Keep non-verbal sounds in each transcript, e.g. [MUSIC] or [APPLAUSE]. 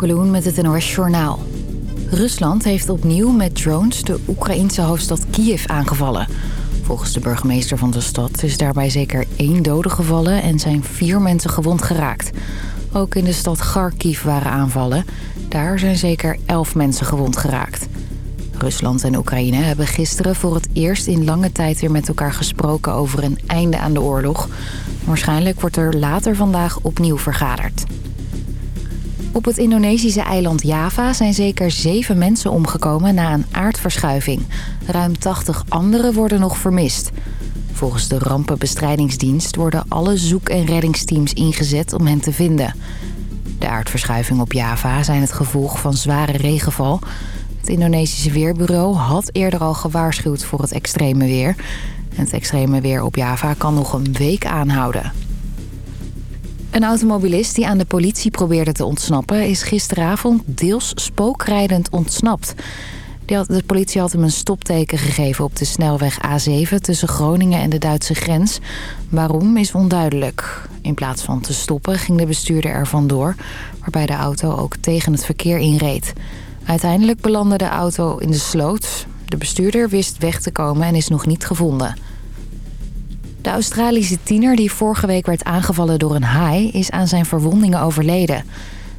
Kloen met het NOS Journaal. Rusland heeft opnieuw met drones de Oekraïense hoofdstad Kiev aangevallen. Volgens de burgemeester van de stad is daarbij zeker één dode gevallen... en zijn vier mensen gewond geraakt. Ook in de stad Kharkiv waren aanvallen. Daar zijn zeker elf mensen gewond geraakt. Rusland en Oekraïne hebben gisteren voor het eerst in lange tijd weer met elkaar gesproken... over een einde aan de oorlog. Waarschijnlijk wordt er later vandaag opnieuw vergaderd. Op het Indonesische eiland Java zijn zeker zeven mensen omgekomen na een aardverschuiving. Ruim 80 anderen worden nog vermist. Volgens de rampenbestrijdingsdienst worden alle zoek- en reddingsteams ingezet om hen te vinden. De aardverschuiving op Java zijn het gevolg van zware regenval. Het Indonesische Weerbureau had eerder al gewaarschuwd voor het extreme weer. Het extreme weer op Java kan nog een week aanhouden. Een automobilist die aan de politie probeerde te ontsnappen... is gisteravond deels spookrijdend ontsnapt. De politie had hem een stopteken gegeven op de snelweg A7... tussen Groningen en de Duitse grens. Waarom is onduidelijk. In plaats van te stoppen ging de bestuurder er vandoor... waarbij de auto ook tegen het verkeer inreed. Uiteindelijk belandde de auto in de sloot. De bestuurder wist weg te komen en is nog niet gevonden... De Australische tiener die vorige week werd aangevallen door een haai... is aan zijn verwondingen overleden.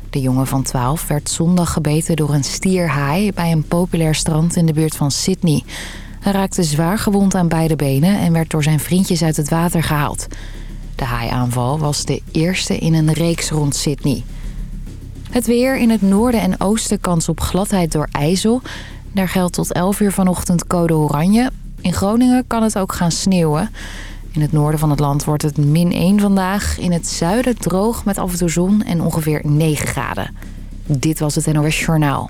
De jongen van 12 werd zondag gebeten door een stierhaai... bij een populair strand in de buurt van Sydney. Hij raakte zwaar gewond aan beide benen... en werd door zijn vriendjes uit het water gehaald. De haaiaanval was de eerste in een reeks rond Sydney. Het weer in het noorden en oosten kans op gladheid door ijzel. Daar geldt tot 11 uur vanochtend code oranje. In Groningen kan het ook gaan sneeuwen... In het noorden van het land wordt het min 1 vandaag. In het zuiden droog met af en toe zon en ongeveer 9 graden. Dit was het NOS Journaal.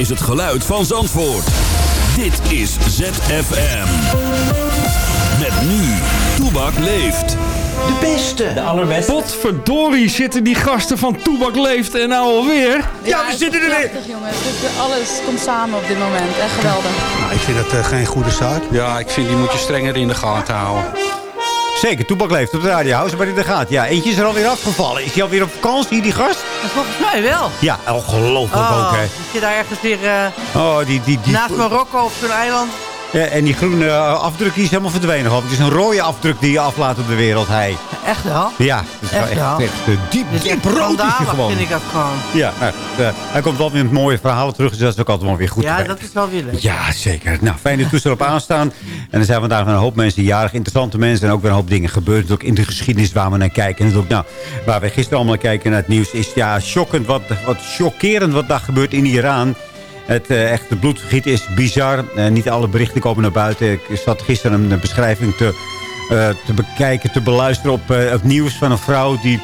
Dit is het geluid van Zandvoort. Dit is ZFM. Met nu, Toebak leeft. De beste. De allerbeste. Potverdorie zitten die gasten van Toebak Leeft en nou alweer. Ja, we zitten er weer. Prachtig jongens. Dus alles komt samen op dit moment. Echt geweldig. Nou, ik vind dat uh, geen goede zaak. Ja, ik vind die moet je strenger in de gaten houden. Zeker, Toebak leeft op de radio. Hou ze maar in de gaten. Ja, eentje is er alweer afgevallen. Is hij alweer op vakantie, die gast? Volgens mij wel. Ja, ongelooflijk Oh, ook, hè. zit je daar ergens weer uh, Oh, die, die, die, naast Marokko op zo'n eiland? Ja, en die groene uh, afdruk die is helemaal verdwenen. Het is een rode afdruk die je aflaat op de wereld. Hij. Echt wel? Ja, dat is Echt wel? echt, echt, diep, diep rood is gewoon. vind ik dat gewoon. Ja, nou, uh, hij komt wel weer met mooie verhalen terug. Dus dat is ook altijd wel weer goed. Ja, dat is wel weer leuk. Ja, zeker. Nou, fijn dat toestel op aanstaan. En er zijn vandaag een hoop mensen jarig, interessante mensen. En ook weer een hoop dingen gebeurd. Ook in de geschiedenis waar we naar kijken. En ook, nou, waar we gisteren allemaal naar kijken naar het nieuws... is ja, shockend, wat, wat chockerend wat daar gebeurt in Iran. Het uh, echte bloedvergiet is bizar. Uh, niet alle berichten komen naar buiten. Ik zat gisteren een beschrijving te, uh, te bekijken, te beluisteren op het nieuws van een vrouw... die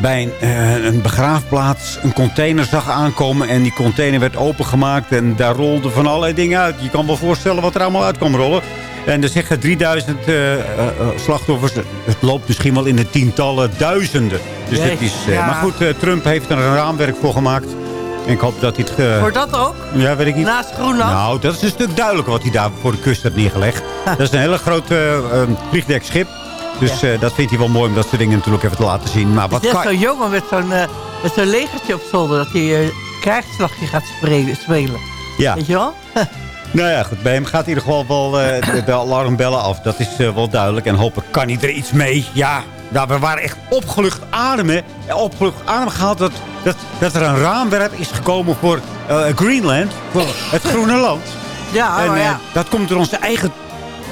bij een, een begraafplaats een container zag aankomen. En die container werd opengemaakt en daar rolden van allerlei dingen uit. Je kan wel voorstellen wat er allemaal uit kwam rollen. En er zeggen 3000 uh, uh, slachtoffers. Het loopt misschien wel in de tientallen duizenden. Dus Jeetje, dit is, ja. Maar goed, Trump heeft er een raamwerk voor gemaakt. Ik hoop dat hij het... ge- Voor dat ook? Ja, weet ik niet. Naast Groenland? Nou, dat is een stuk duidelijker wat hij daar voor de kust heeft neergelegd. Dat is een hele groot uh, um, vliegdekschip. Dus uh, dat vindt hij wel mooi om dat soort dingen natuurlijk even te laten zien. Maar wat Het is kan... zo'n jongen met zo'n uh, met zo'n legertje op zolder... dat hij uh, krijgsslagje gaat spelen. Ja. Weet je wel? [LAUGHS] Nou ja, goed. Bij hem gaat in ieder geval wel de, de alarmbellen af. Dat is wel duidelijk. En hopelijk kan hij er iets mee. Ja, nou, we waren echt opgelucht ademen. Opgelucht adem gehaald dat, dat, dat er een raamwerk is gekomen voor uh, Greenland. Voor [LAUGHS] het groene land. Ja, en oh, ja. dat komt door onze eigen,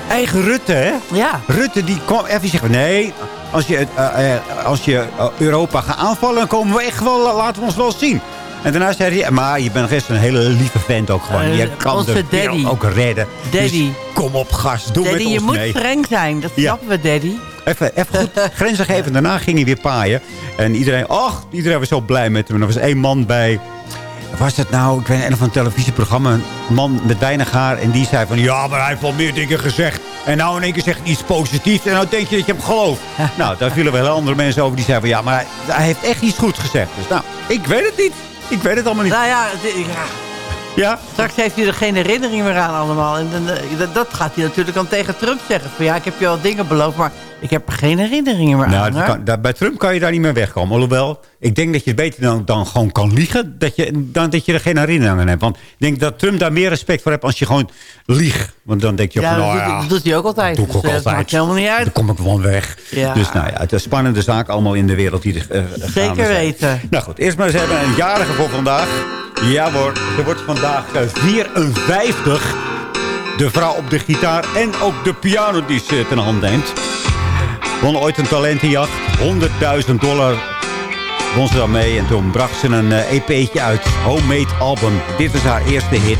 eigen Rutte, hè? Ja. Rutte die kwam even zeggen... Nee, als je, als je Europa gaat aanvallen... dan komen we echt wel, laten we ons wel zien. En daarna zei hij, maar je bent best een hele lieve vent ook gewoon. Uh, je kan onze de daddy. ook redden. Daddy. Dus kom op, gast, doe daddy, met ons je moet mee. streng zijn, dat Ja. snappen we, daddy. Even, even goed grenzen geven. Daarna ging hij weer paaien. En iedereen, ach, iedereen was zo blij met hem. En er was één man bij... Was het nou, ik weet niet, een van een televisieprogramma... een man met weinig haar en die zei van... ja, maar hij heeft wel meer dingen gezegd. En nou in één keer zegt hij iets positiefs... en nou denk je dat je hem gelooft. [LAUGHS] nou, daar vielen wel andere mensen over die zeiden van... ja, maar hij, hij heeft echt iets goed gezegd. Dus nou, ik weet het niet. Ik weet het allemaal niet. Nou ja, ja, Ja, straks heeft hij er geen herinnering meer aan allemaal. En dan, eh, dat, dat gaat hij natuurlijk dan tegen Trump zeggen. Van ja, ik heb je al dingen beloofd, maar ik heb geen herinneringen meer Nou, aan. dat hoor. kan- daar- bij Trump kan je daar niet meer wegkomen. Alhoewel, ik denk dat je het beter dan, dan gewoon kan liegen... Dat je, dan dat je er geen herinnering aan hebt. Want ik denk dat Trump daar meer respect voor hebt als je gewoon liegt. Want dan denk je ja, van, dat, nou doet, ja, dat doet hij ook altijd. doe ik Dus, ook eh, dat altijd. maakt helemaal niet uit. Dan kom ik gewoon weg. Ja. Dus nou ja, het is een spannende zaak allemaal in de wereld die er eh, gaande Zeker weten. Nou goed, eerst maar eens hebben een jarige voor vandaag. Ja hoor, er wordt vandaag eh, 54. De vrouw op de gitaar en ook de piano die ze ten hand neemt. Won ooit een talentenjacht. 100.000 dollar won ze dan mee. En toen bracht ze een eh, EP'tje uit. Homemade album. Dit is haar eerste hit.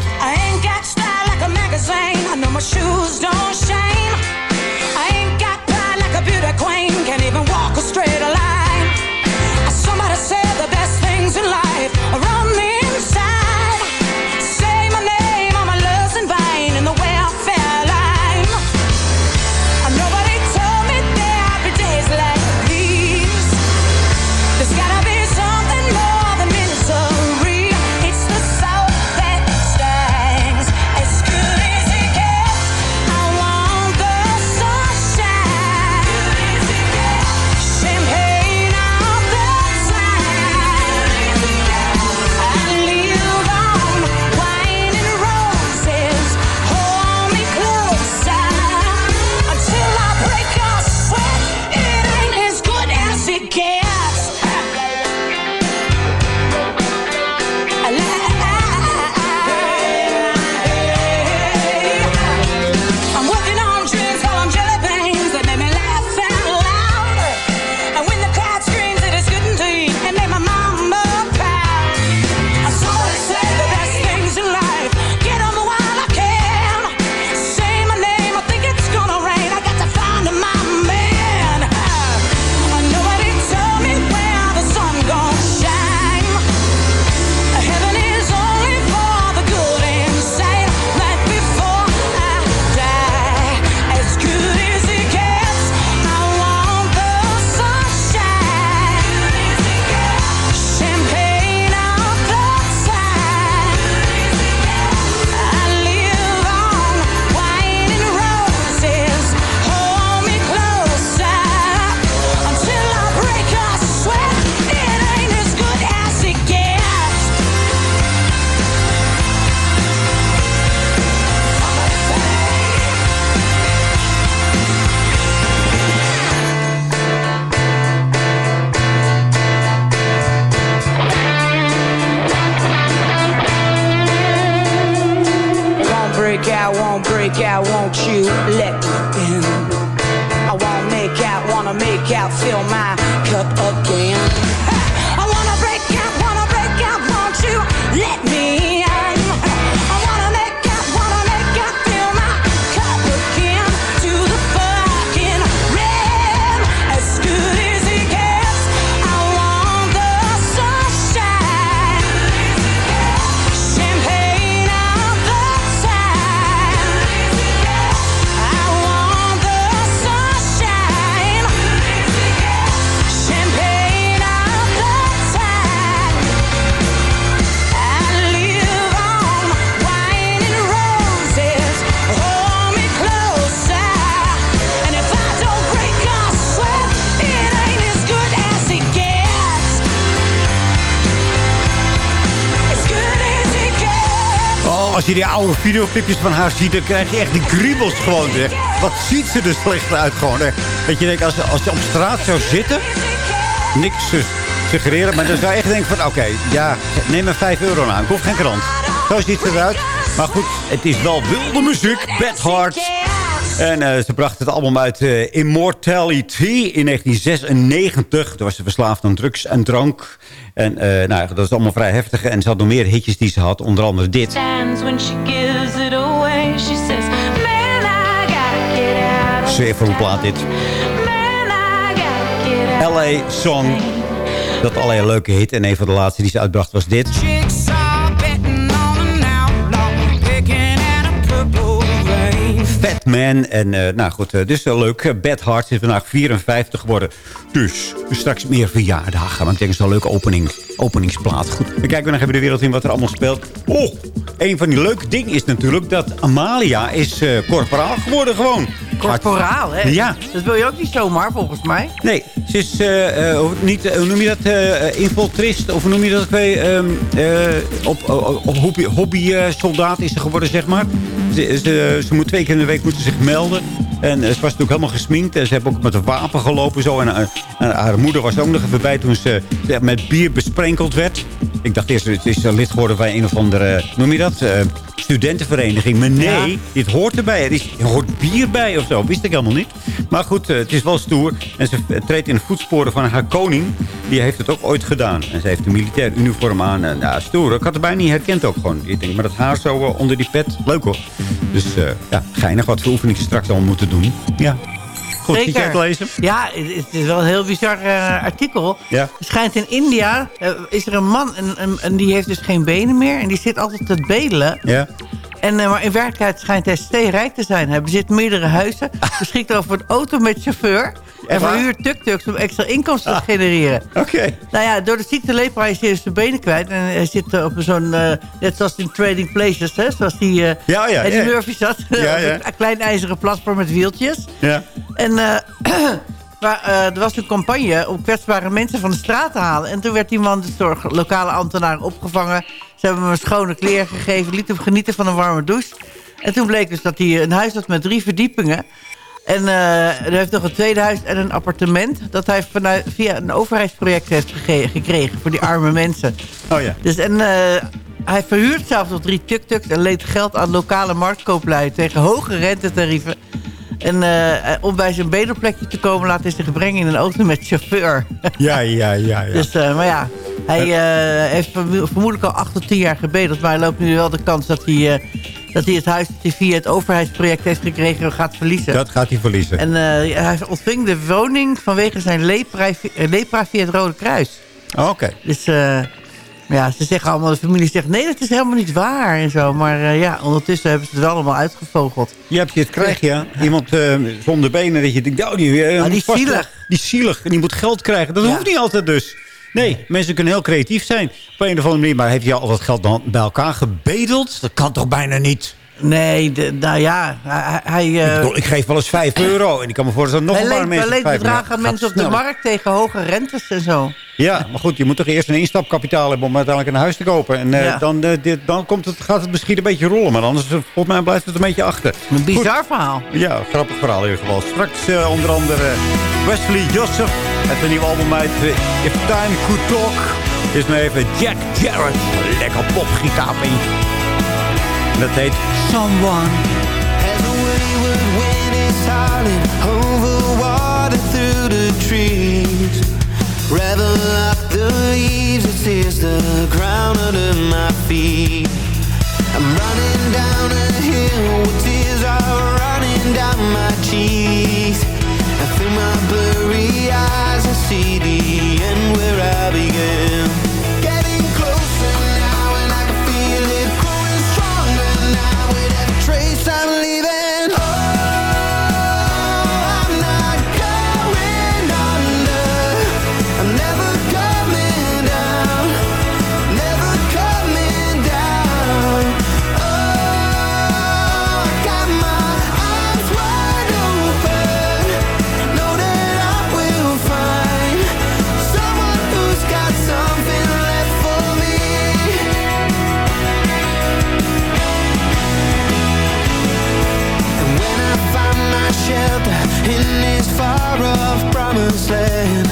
Oude videoclipjes van haar ziet, dan krijg je echt die kriebels gewoon. Wat ziet ze er slecht uit gewoon. Hè. Dat je denkt, als, als je op straat zou zitten, niks te suggereren. Maar dan zou je echt denken van, oké, ja, neem er 5 euro aan. Ik geen krant. Zo ziet ze eruit. Maar goed, het is wel wilde muziek. Bad Heart. En eh, ze bracht het album uit eh, Immortality in 1996. Toen was ze verslaafd aan drugs en drank. En eh, nou, dat is allemaal vrij heftig. En ze had nog meer hitjes die ze had. Onder andere dit. Zeer voor een plaat dit. LA Song. Dat allerlei leuke hit. En een van de laatste die ze uitbracht was dit. Fat Man. En eh, nou goed, dus wel leuk. Bad Heart is vandaag 54 geworden. Dus straks meer verjaardagen. Maar ik denk het een leuke opening, openingsplaat. Goed, we kijken nog even de wereld in wat er allemaal speelt. Oh, een van die leuke dingen is natuurlijk dat Amalia is eh corporaal geworden gewoon. Corporaal, hè? Ja. Dat wil je ook niet zomaar, volgens mij. Nee, ze is eh, eh, niet, eh, hoe noem je dat, eh infiltrist, of hoe noem je dat ook ehm, eh, op, op, hobby, hobby-soldaat is ze geworden, zeg maar. Ze, ze, ze moet twee keer in de week moeten zich melden. En ze was natuurlijk helemaal gesminkt. En ze heeft ook met een wapen gelopen zo. En, en haar moeder was ook nog even bij toen ze met bier besprenkeld werd. Ik dacht eerst, het is lid geworden bij een of andere, noem je dat, studentenvereniging. Maar nee, Ja. dit hoort erbij. Er, is, er hoort bier bij of zo. Wist ik helemaal niet. Maar goed, eh, het is wel stoer. En ze eh, treedt in de voetsporen van haar koning. Die heeft het ook ooit gedaan. En ze heeft een militair uniform aan. En, ja, stoer. Ik had het bijna niet herkend ook gewoon. Ik denk, maar dat haar zo eh, onder die pet. Leuk hoor. Dus ja, geinig wat voor oefeningen straks allemaal moeten doen. Ja. Goed, het lezen? Ja, het is wel een heel bizar eh, artikel. Ja. Schijnt in India, eh, is er een man en, en, en die heeft dus geen benen meer. En die zit altijd te bedelen. Ja. En, eh, maar in werkelijkheid schijnt hij steenrijk te zijn. Hij bezit meerdere huizen, [LAUGHS] beschikt over een auto met chauffeur... en verhuurt tuk-tuks om extra inkomsten te genereren. Oké. Nou ja, door de ziekte lepra is hij zijn benen kwijt. En hij zit eh, op zo'n, eh, net zoals in Trading Places, hè, zoals die, eh Ja, ja, Eddie ja. Murphy zat. Ja, [LAUGHS] op ja. een klein ijzeren platform met wieltjes. Ja. En eh, [CLEARS THROAT] maar, eh, er was een campagne om kwetsbare mensen van de straat te halen. En toen werd die man dus door lokale ambtenaren opgevangen. Ze hebben hem een schone kleren gegeven, liet hem genieten van een warme douche. En toen bleek dus dat hij een huis had met drie verdiepingen. En eh, er heeft nog een tweede huis en een appartement... dat hij vanuit, via een overheidsproject heeft gekregen voor die arme [LAUGHS] mensen. Oh ja. Dus, en eh, hij verhuurt zelfs nog drie tuk-tuks... en leent geld aan lokale marktkooplui tegen hoge rentetarieven. En eh, om bij zijn bedelplekje te komen... laat hij zich brengen in een auto met chauffeur. [LAUGHS] Ja, ja, ja, ja. Dus, eh, maar ja, hij eh, heeft vermo- vermoedelijk al acht tot tien jaar gebedeld... maar hij loopt nu wel de kans dat hij, eh, dat hij het huis dat hij via het overheidsproject heeft gekregen... gaat verliezen. Dat gaat hij verliezen. En eh, hij ontving de woning vanwege zijn lepra, eh, lepra via het Rode Kruis. Oké. Dus eh, ja, ze zeggen allemaal, de familie zegt... nee, dat is helemaal niet waar en zo. Maar ja, ondertussen hebben ze het wel allemaal uitgevogeld. Je hebt je het krijg je. Iemand zonder benen. Dat je denkt, nou, die, eh, Ah, die is zielig. Die is zielig. En die moet geld krijgen. Dat Ja. hoeft niet altijd dus. Nee, mensen kunnen heel creatief zijn. Op een of andere manier. Maar heeft je al dat geld dan bij elkaar gebedeld? Dat kan toch bijna niet? Nee, de, nou ja, hij... hij ik, eh, bedoel, ik geef wel eens 5 euro. En ik kan me voorstellen dat nog een paar hij mensen leent 5 euro. bedragen aan mensen op de markt tegen hoge rentes en zo. Ja, maar goed, je moet toch eerst een instapkapitaal hebben om uiteindelijk een huis te kopen. En eh, Ja. dan, eh, dit, dan komt het, gaat het misschien een beetje rollen. Maar anders, volgens mij blijft het een beetje achter. Een Goed. bizar verhaal. Ja, grappig verhaal in ieder geval. Straks onder andere Wesley Joseph. Het een nieuw album uit If Time Could Talk. Is maar even Jack Jarrett. Lekker popgitaarping. En dat heet Someone. Wayward wind is howling over water through the trees. Revel up the leaves, the ground under my feet. I'm running down a hill tears are running down my cheeks. And through my blurry eyes, I see the end where I began. In this far off promised land,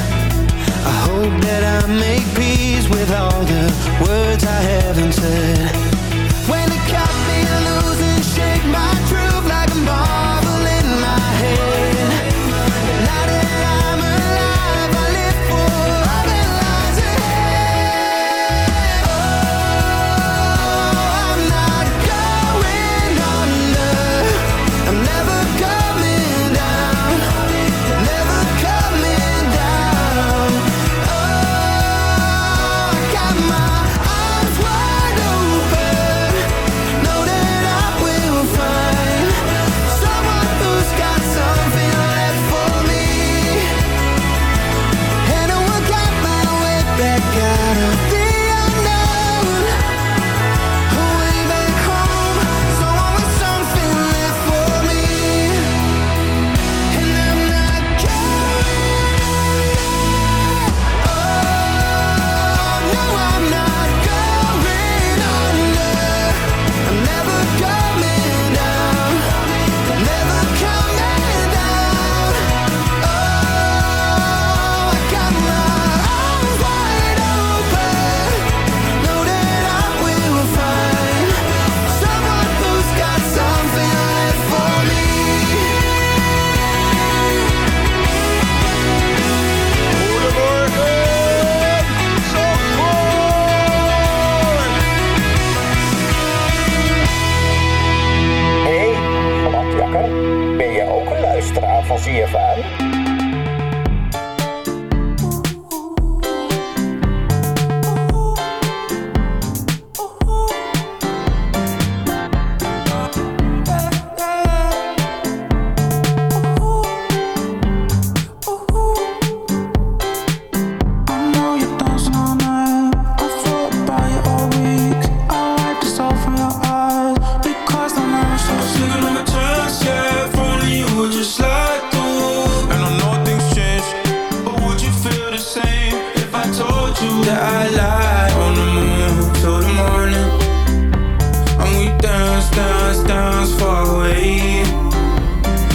I hope that I make peace with all the words I haven't said.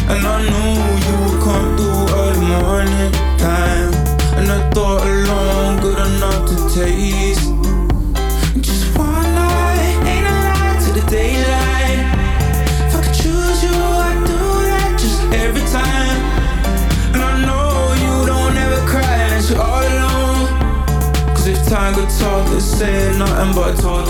And I knew you would come through early morning time. And I thought alone good enough to taste. Just one night, ain't a lie to the daylight. If I could choose you, I'd do that just every time. And I know you don't ever cry unless you're all alone. Cause if time could talk, it'd say nothing but talk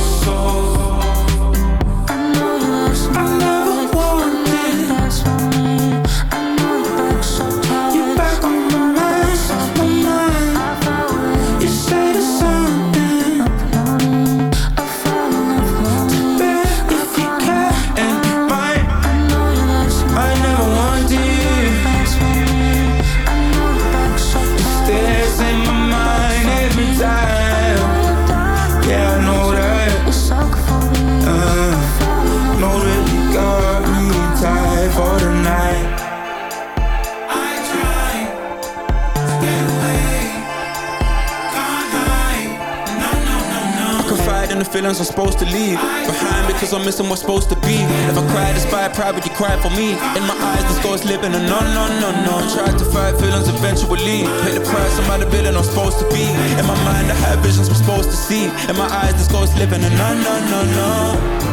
feelings I'm supposed to leave behind because I'm missing what's supposed to be. If I cry despite pride, would you cry for me? In my eyes, this ghost living a no, no, no, no. I Tried to fight feelings eventually. Pay the price, I'm out of building I'm supposed to be. In my mind, I have visions I'm supposed to see. In my eyes, this ghost living a no, no, no, no.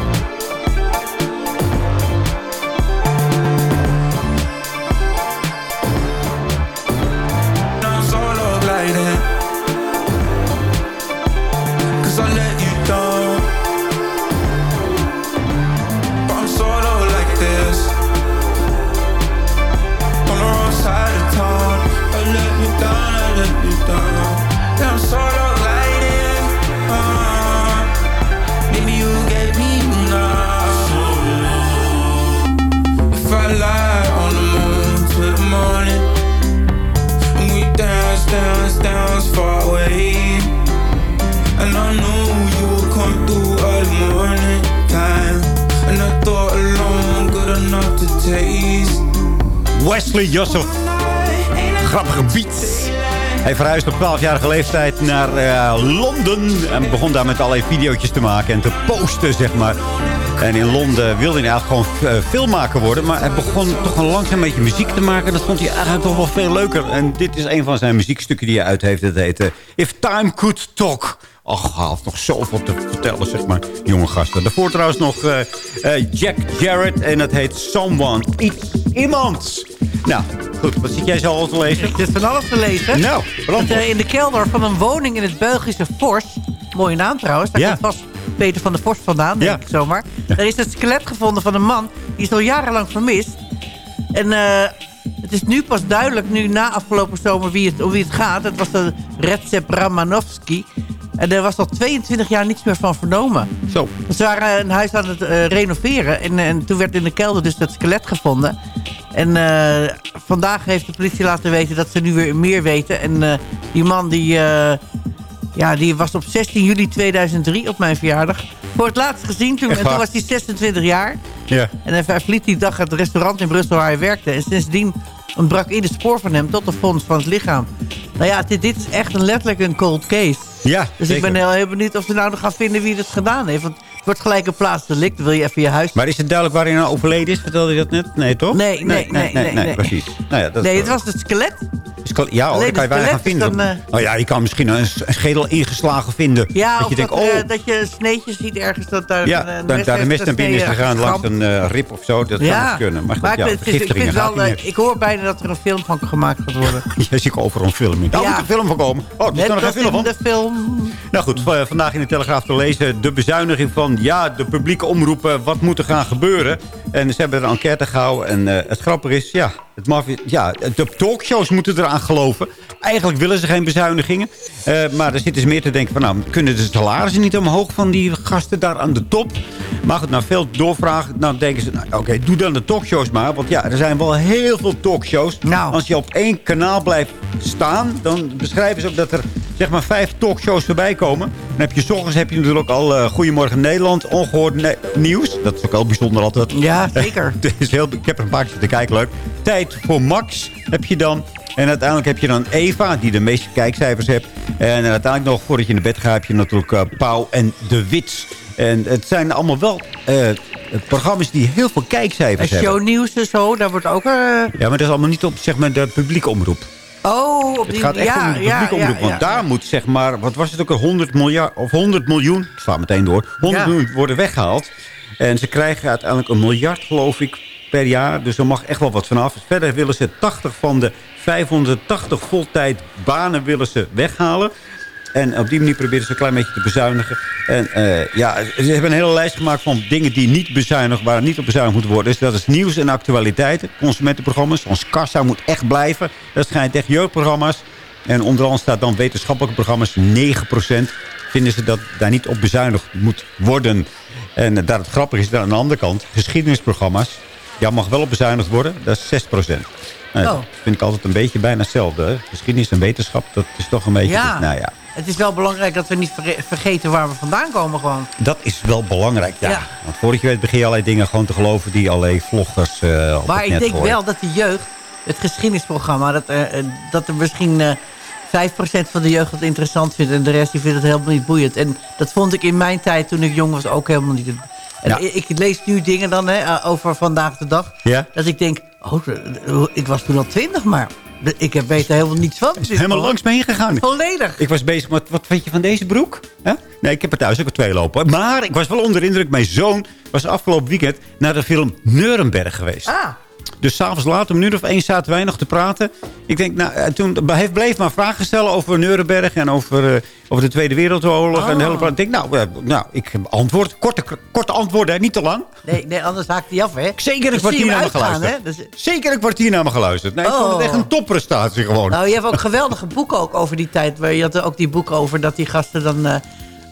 Joseph. Grappige beat. Hij verhuisde op 12-jarige leeftijd naar eh, Londen. En begon daar met allerlei video's te maken en te posten, zeg maar. En in Londen wilde hij eigenlijk gewoon eh, filmmaker worden. Maar hij begon toch een langzaam beetje muziek te maken. Dat vond hij eigenlijk toch wel veel leuker. En dit is een van zijn muziekstukken die hij uit heeft. Dat heet eh, If Time Could Talk. Och, hij had nog zoveel te vertellen, zeg maar, jonge gasten. Daarvoor trouwens nog Jack Jarrett. En dat heet Someone. Iets. Iemand. Nou, goed. Wat zit jij zo al te lezen? Het is van alles te lezen. Nou, Het, eh, in de kelder van een woning in het Belgische Forst. Mooie naam trouwens. Daar Ja. komt vast Peter van der Forst vandaan, denk Ja. ik zomaar. Daar is het skelet gevonden van een man. Die is al jarenlang vermist. En eh, het is nu pas duidelijk, nu na afgelopen zomer, wie het, om wie het gaat. Het was de Recep Ramanovski. En er was al 22 jaar niets meer van vernomen. Zo. Ze waren een huis aan het eh, renoveren. En, en toen werd in de kelder dus dat skelet gevonden. En eh, vandaag heeft de politie laten weten dat ze nu weer meer weten. En eh, die man die, eh, ja, die was op 16 juli 2003 op mijn verjaardag. Voor het laatst gezien. Toen, en toen was hij 26 jaar. Ja. En hij verliet die dag het restaurant in Brussel waar hij werkte. En sindsdien ontbrak ieder spoor van hem tot de fonds van het lichaam. Nou ja, dit, dit is echt een, letterlijk een cold case. Ja, Dus zeker. ik ben heel, heel benieuwd of ze nou nog gaan vinden wie het gedaan heeft. Want wordt gelijk een plaatsdelict. Wil je even je huis... Maar is het duidelijk waar hij nou overleden is? Vertelde je dat net? Nee, toch? Nee, nee, nee, nee, nee. precies. Nou ja, dat, nee, het was het skelet. Skel- Ja, hoor, kan je weinig gaan skelet vinden. dan, eh, Oh ja, je kan misschien een, een schedel ingeslagen vinden. Ja, dat of je denkt, dat, oh, eh, dat je sneetjes ziet ergens. Dat daar ja, een, een daar, daar de mist naar binnen is gegaan langs een eh, rib of zo. Dat zou Ja, best kunnen. Maar goed, maar ja, ik, vind- wel, eh, hoor bijna dat er een film van gemaakt gaat worden. [LAUGHS] Ja, zie ik overal een film in. Daar moet een film van komen. Oh, er is nog geen als film van. de film. Nou goed, vandaag in de Telegraaf te lezen de bezuiniging van ja, de publieke omroepen. Wat moet er gaan gebeuren? En ze hebben er een enquête gehouden. En eh, het grappige is, ja, het mag, ja, de talkshows moeten eraan geloven. Eigenlijk willen ze geen bezuinigingen. Eh, maar er zitten ze meer te denken van, nou, kunnen de salarissen niet omhoog van die gasten daar aan de top? Maar goed, nou veel doorvragen, dan denken ze, nou, oké, doe dan de talkshows maar. Want ja, er zijn wel heel veel talkshows. Nou. Als je op één kanaal blijft staan, dan beschrijven ze ook dat er zeg maar vijf talkshows voorbij komen. Dan heb je s ochtends heb je natuurlijk al eh, Goedemorgen Nederland, ongehoord ne- nieuws. Dat is ook wel bijzonder altijd. Ja, zeker. [LAUGHS] Is heel, ik heb er een paar keer zitten kijken, leuk. Tijd voor Max heb je dan. En uiteindelijk heb je dan Eva, die de meeste kijkcijfers heeft. En uiteindelijk nog, voordat je naar bed gaat, heb je natuurlijk eh, Pauw en De Wits. En het zijn allemaal wel eh, programma's die heel veel En kijkcijfers hebben. shownieuws en zo, daar wordt ook... Ja, maar dat is allemaal niet op zeg maar, de publieke omroep. Oh, op Het die... gaat echt ja, om de publieke ja, omroep. Want ja. daar moet zeg maar, wat was het ook, een 100 miljard of 100 miljoen, ik sla meteen door, 100 Ja. miljoen worden weggehaald. En ze krijgen uiteindelijk een miljard, geloof ik, per jaar. Dus er mag echt wel wat vanaf. Verder willen ze 80 van de 580 voltijd banen willen ze weghalen. En op die manier proberen ze een klein beetje te bezuinigen. En eh, ja, ze hebben een hele lijst gemaakt van dingen die niet bezuinigd, waar niet op bezuinigd moeten worden. Dus dat is nieuws en actualiteiten, consumentenprogramma's. Ons kassa moet echt blijven. Dat schijnt echt jeugdprogramma's. En onderaan staat dan wetenschappelijke programma's. 9% vinden ze dat daar niet op bezuinigd moet worden. En daar het grappige is, daar aan de andere kant, geschiedenisprogramma's. Ja, mag wel op bezuinigd worden. Dat is 6%. Nou, Oh. Dat vind ik altijd een beetje bijna hetzelfde. Hè? Geschiedenis en wetenschap, dat is toch een beetje... Ja. Nou ja, Het is wel belangrijk dat we niet verge- vergeten waar we vandaan komen gewoon. dat is wel belangrijk, ja. Ja. Want voordat je weet begin je allerlei dingen gewoon te geloven... die allerlei vloggers eh op Maar het ik net denk gooien. wel dat de jeugd, het geschiedenisprogramma... dat, eh, eh, dat er misschien eh 5% van de jeugd het interessant vindt... en de rest die vindt het helemaal niet boeiend. En dat vond ik in mijn tijd, toen ik jong was, ook helemaal niet... En Ja. ik, ik lees nu dingen dan hè, over vandaag de dag... Ja? dat ik denk, oh, ik was toen al 20, maar ik heb weet er helemaal niets van. Is Helemaal langs me heen gegaan. Volledig. Ik was bezig met, wat vind je van deze broek? Nee, ik heb er thuis ook al twee lopen. Maar ik was wel onder de indruk. Mijn zoon was afgelopen weekend naar de film Nuremberg geweest. Ah, Dus s'avonds laat, om een uur of één, zaten wij nog te praten. Ik denk, nou, en toen hij bleef maar vragen stellen over Nuremberg... en over, eh, over de Tweede Wereldoorlog. En de hele praat. Ik denk, nou, eh, nou, ik heb antwoord. Korte, korte antwoorden, hè, niet te lang. nee, nee, anders haakt hij af, hè. Zeker een kwartier naar me geluisterd. Dus- Zeker een kwartier naar me geluisterd. Nee, ik vond het Oh. echt een topprestatie gewoon. Nou, je hebt ook geweldige boeken ook over die tijd. Je had ook die boeken over dat die gasten dan eh,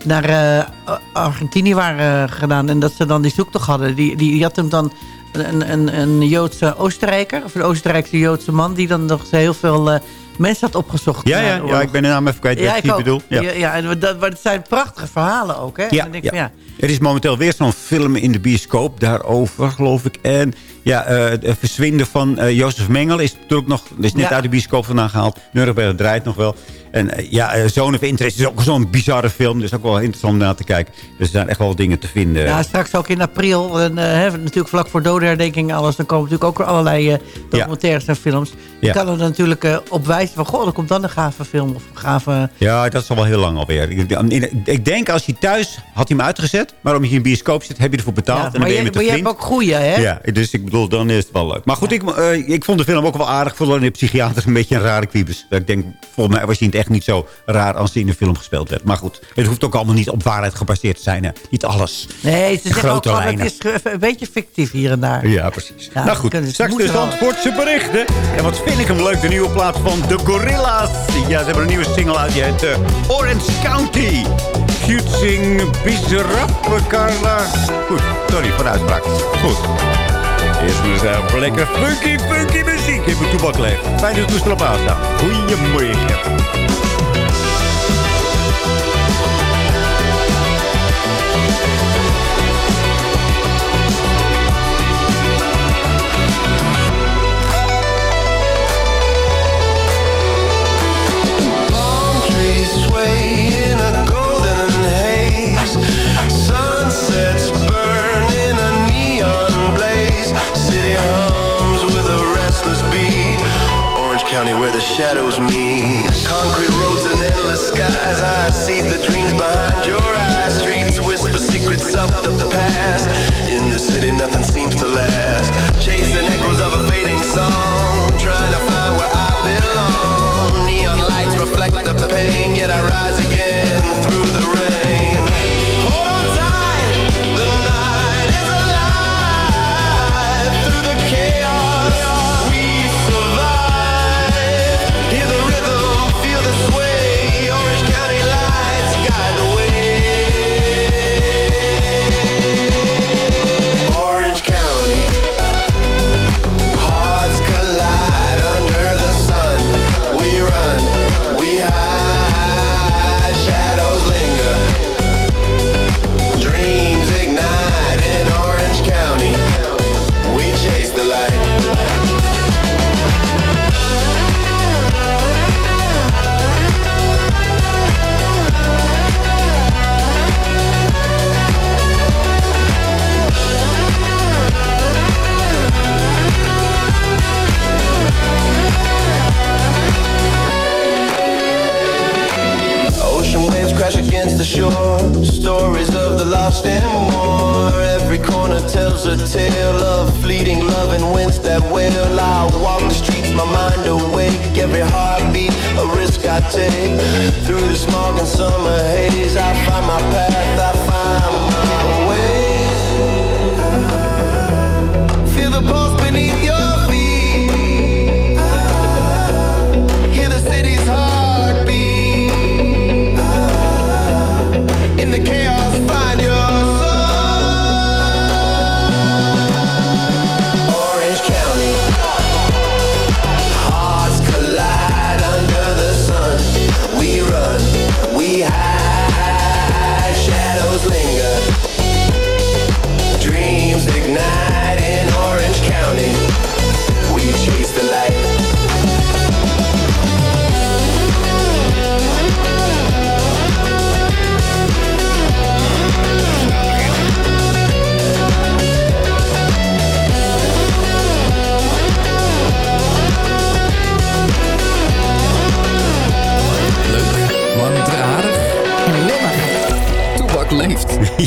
naar eh, Argentinië waren eh, gedaan. En dat ze dan die zoektocht hadden. Die, die, die had hem dan een, een, een Joodse Oostenrijker. Of een Oostenrijkse Joodse man. Die dan nog heel veel eh, mensen had opgezocht. ja, ja, ja, ik ben de naam even kwijt. Ja, ik ook. bedoel. Ja. Ja, en dat, maar het zijn prachtige verhalen ook. Hè? Ja, denk ja. van, ja. Er is momenteel weer zo'n film in de bioscoop daarover, geloof ik. En ja, eh, het verzwinden van eh, Jozef Mengel is natuurlijk nog... is net uit de bioscoop vandaan gehaald. Nuremberg draait nog wel. En eh, ja, eh, Zone of Interest is ook zo'n bizarre film. Dus ook wel interessant om naar te kijken. Dus er zijn echt wel dingen te vinden. Ja, straks ook in april. En, eh, hè, natuurlijk vlak voor dodenherdenking en alles. Dan komen natuurlijk ook allerlei documentaires en films. Je Ja. kan er natuurlijk op wijzen van... Goh, er komt dan een gave film. Of een gave... Ja, dat is al wel heel lang alweer. Ik, ik denk als hij thuis had hij hem uitgezet. Maar omdat je in bioscoop zit, heb je ervoor betaald. Ja, en dan maar ben je je, met maar je hebt ook goeie, hè? Ja, dus ik bedoel, dan is het wel leuk. Maar goed, ik, ik vond de film ook wel aardig. Ik vond de psychiater een beetje een rare kwiebus. Ik denk, volgens mij was hij het echt niet zo raar als hij in de film gespeeld werd. Maar goed, het hoeft ook allemaal niet op waarheid gebaseerd te zijn. Hè. Niet alles. Nee, ze zeggen ook wel, het is een beetje fictief hier en daar. Ja, precies. Ja, nou goed, straks de. Zandvoortse berichten. En wat vind ik hem leuk, de nieuwe plaat van The Gorilla's. Ja, ze hebben een nieuwe single uit. Die heet eh, Orange County. Futsing Bizarrap, Carla. Goed, sorry voor de uitspraak. Goed. Maar eens even lekker funky, funky muziek in mijn toebak leeft. Fijn dat het toestel op. Goedemorgen. Shadows meet. Concrete roads and endless skies. I see the dreams behind your eyes. Streets whisper secrets of the past.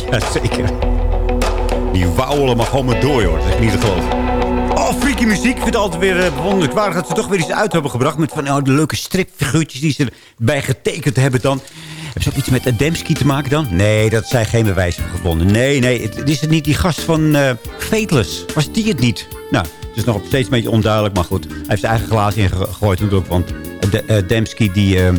Leeft. [LAUGHS] ja, zeker. Die wauwelen maar gewoon maar door, joh. Dat is niet te geloven. Oh, freaky muziek. Ik vind het altijd weer uh, bewonderenswaardig dat ze toch weer iets uit hebben gebracht... met van oh, de leuke stripfiguurtjes die ze erbij getekend hebben dan. Hebben ze ook iets met Adamski te maken dan? Nee, dat zijn geen bewijzen gevonden. Nee, nee, het, is het niet die gast van Fateless? Was die het niet? Nou, het is nog steeds een beetje onduidelijk, maar goed. Hij heeft zijn eigen glazen ingegooid natuurlijk, want uh, Adamski die... eh,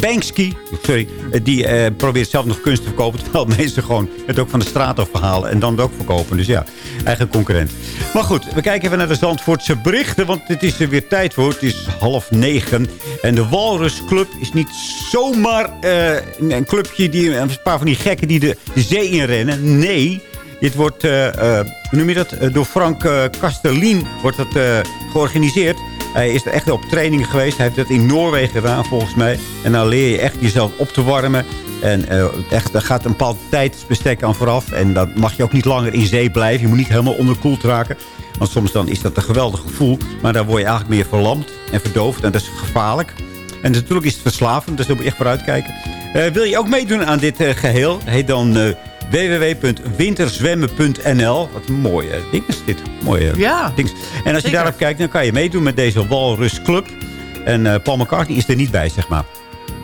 Banksy, sorry, die eh, probeert zelf nog kunst te verkopen... terwijl [LAUGHS] mensen gewoon het ook van de straat afhalen en dan het ook verkopen. Dus ja, eigen concurrent. Maar goed, we kijken even naar de Zandvoortse berichten... want het is er weer tijd voor. Het is half negen. En de Walrus Club is niet zomaar eh, een clubje... Die, een paar van die gekken die de, zee inrennen. Nee, dit wordt, eh, noem je dat? Door Frank Castellin wordt dat georganiseerd. Hij is er echt op training geweest. Hij heeft dat in Noorwegen gedaan, volgens mij. En dan leer je echt jezelf op te warmen. En eh, echt, daar gaat een bepaald tijdsbestek aan vooraf. En dan mag je ook niet langer in zee blijven. Je moet niet helemaal onderkoeld raken. Want soms dan is dat een geweldig gevoel. Maar dan word je eigenlijk meer verlamd en verdoofd. En dat is gevaarlijk. En natuurlijk is het verslavend, dus daar moet je echt voor uitkijken. Eh, wil je ook meedoen aan dit eh, geheel? Heet dan www.winterzwemmen.nl. Wat een mooie ding is dit. Mooie Ja, dings. En als je daarop kijkt, dan kan je meedoen met deze Walrus Club. En eh, Paul McCartney is er niet bij, zeg maar.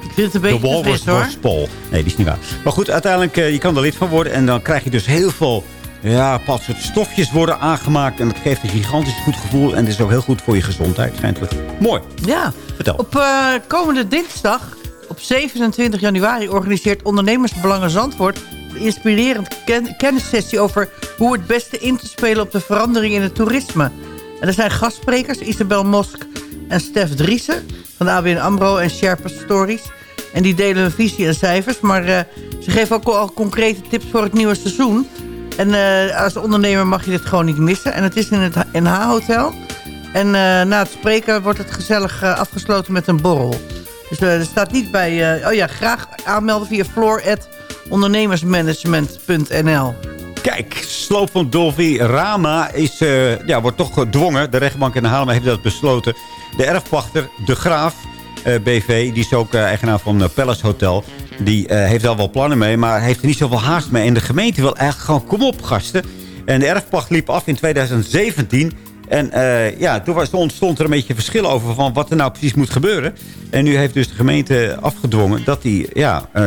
Ik vind het een De beetje te Walrus was Paul. Nee, die is niet waar. Maar goed, uiteindelijk, eh, je kan er lid van worden. En dan krijg je dus heel veel... Ja, bepaald soort stofjes worden aangemaakt. En dat geeft een gigantisch goed gevoel. En het is ook heel goed voor je gezondheid. Schijnt het. Mooi. Ja. Vertel. Op eh, komende dinsdag, op 27 januari, organiseert Ondernemersbelangen Zandvoort... inspirerend ken kennissessie over hoe het beste in te spelen op de verandering in het toerisme. En er zijn gastsprekers Isabel Mosk en Stef Driessen van ABN AMRO en Sherpa Stories. En die delen hun visie en cijfers, maar eh, ze geven ook al concrete tips voor het nieuwe seizoen. En eh, als ondernemer mag je dit gewoon niet missen. En het is in het NH-hotel. En eh, na het spreken wordt het gezellig afgesloten met een borrel. Dus er staat niet bij... oh ja, graag aanmelden via floor.ondernemersmanagement.nl Kijk, sloop van Dolphy Rama is, eh, ja, wordt toch gedwongen. De rechtbank in Haarlem heeft dat besloten. De erfpachter, De Graaf, eh, BV, die is ook eh, eigenaar van Palace Hotel. Die heeft al wel plannen mee, maar heeft er niet zoveel haast mee. En de gemeente wil eigenlijk gewoon, kom op gasten. En de erfpacht liep af in 2017... En eh, ja, toen was, ontstond er een beetje verschil over van wat er nou precies moet gebeuren. En nu heeft dus de gemeente afgedwongen dat hij ja, eh,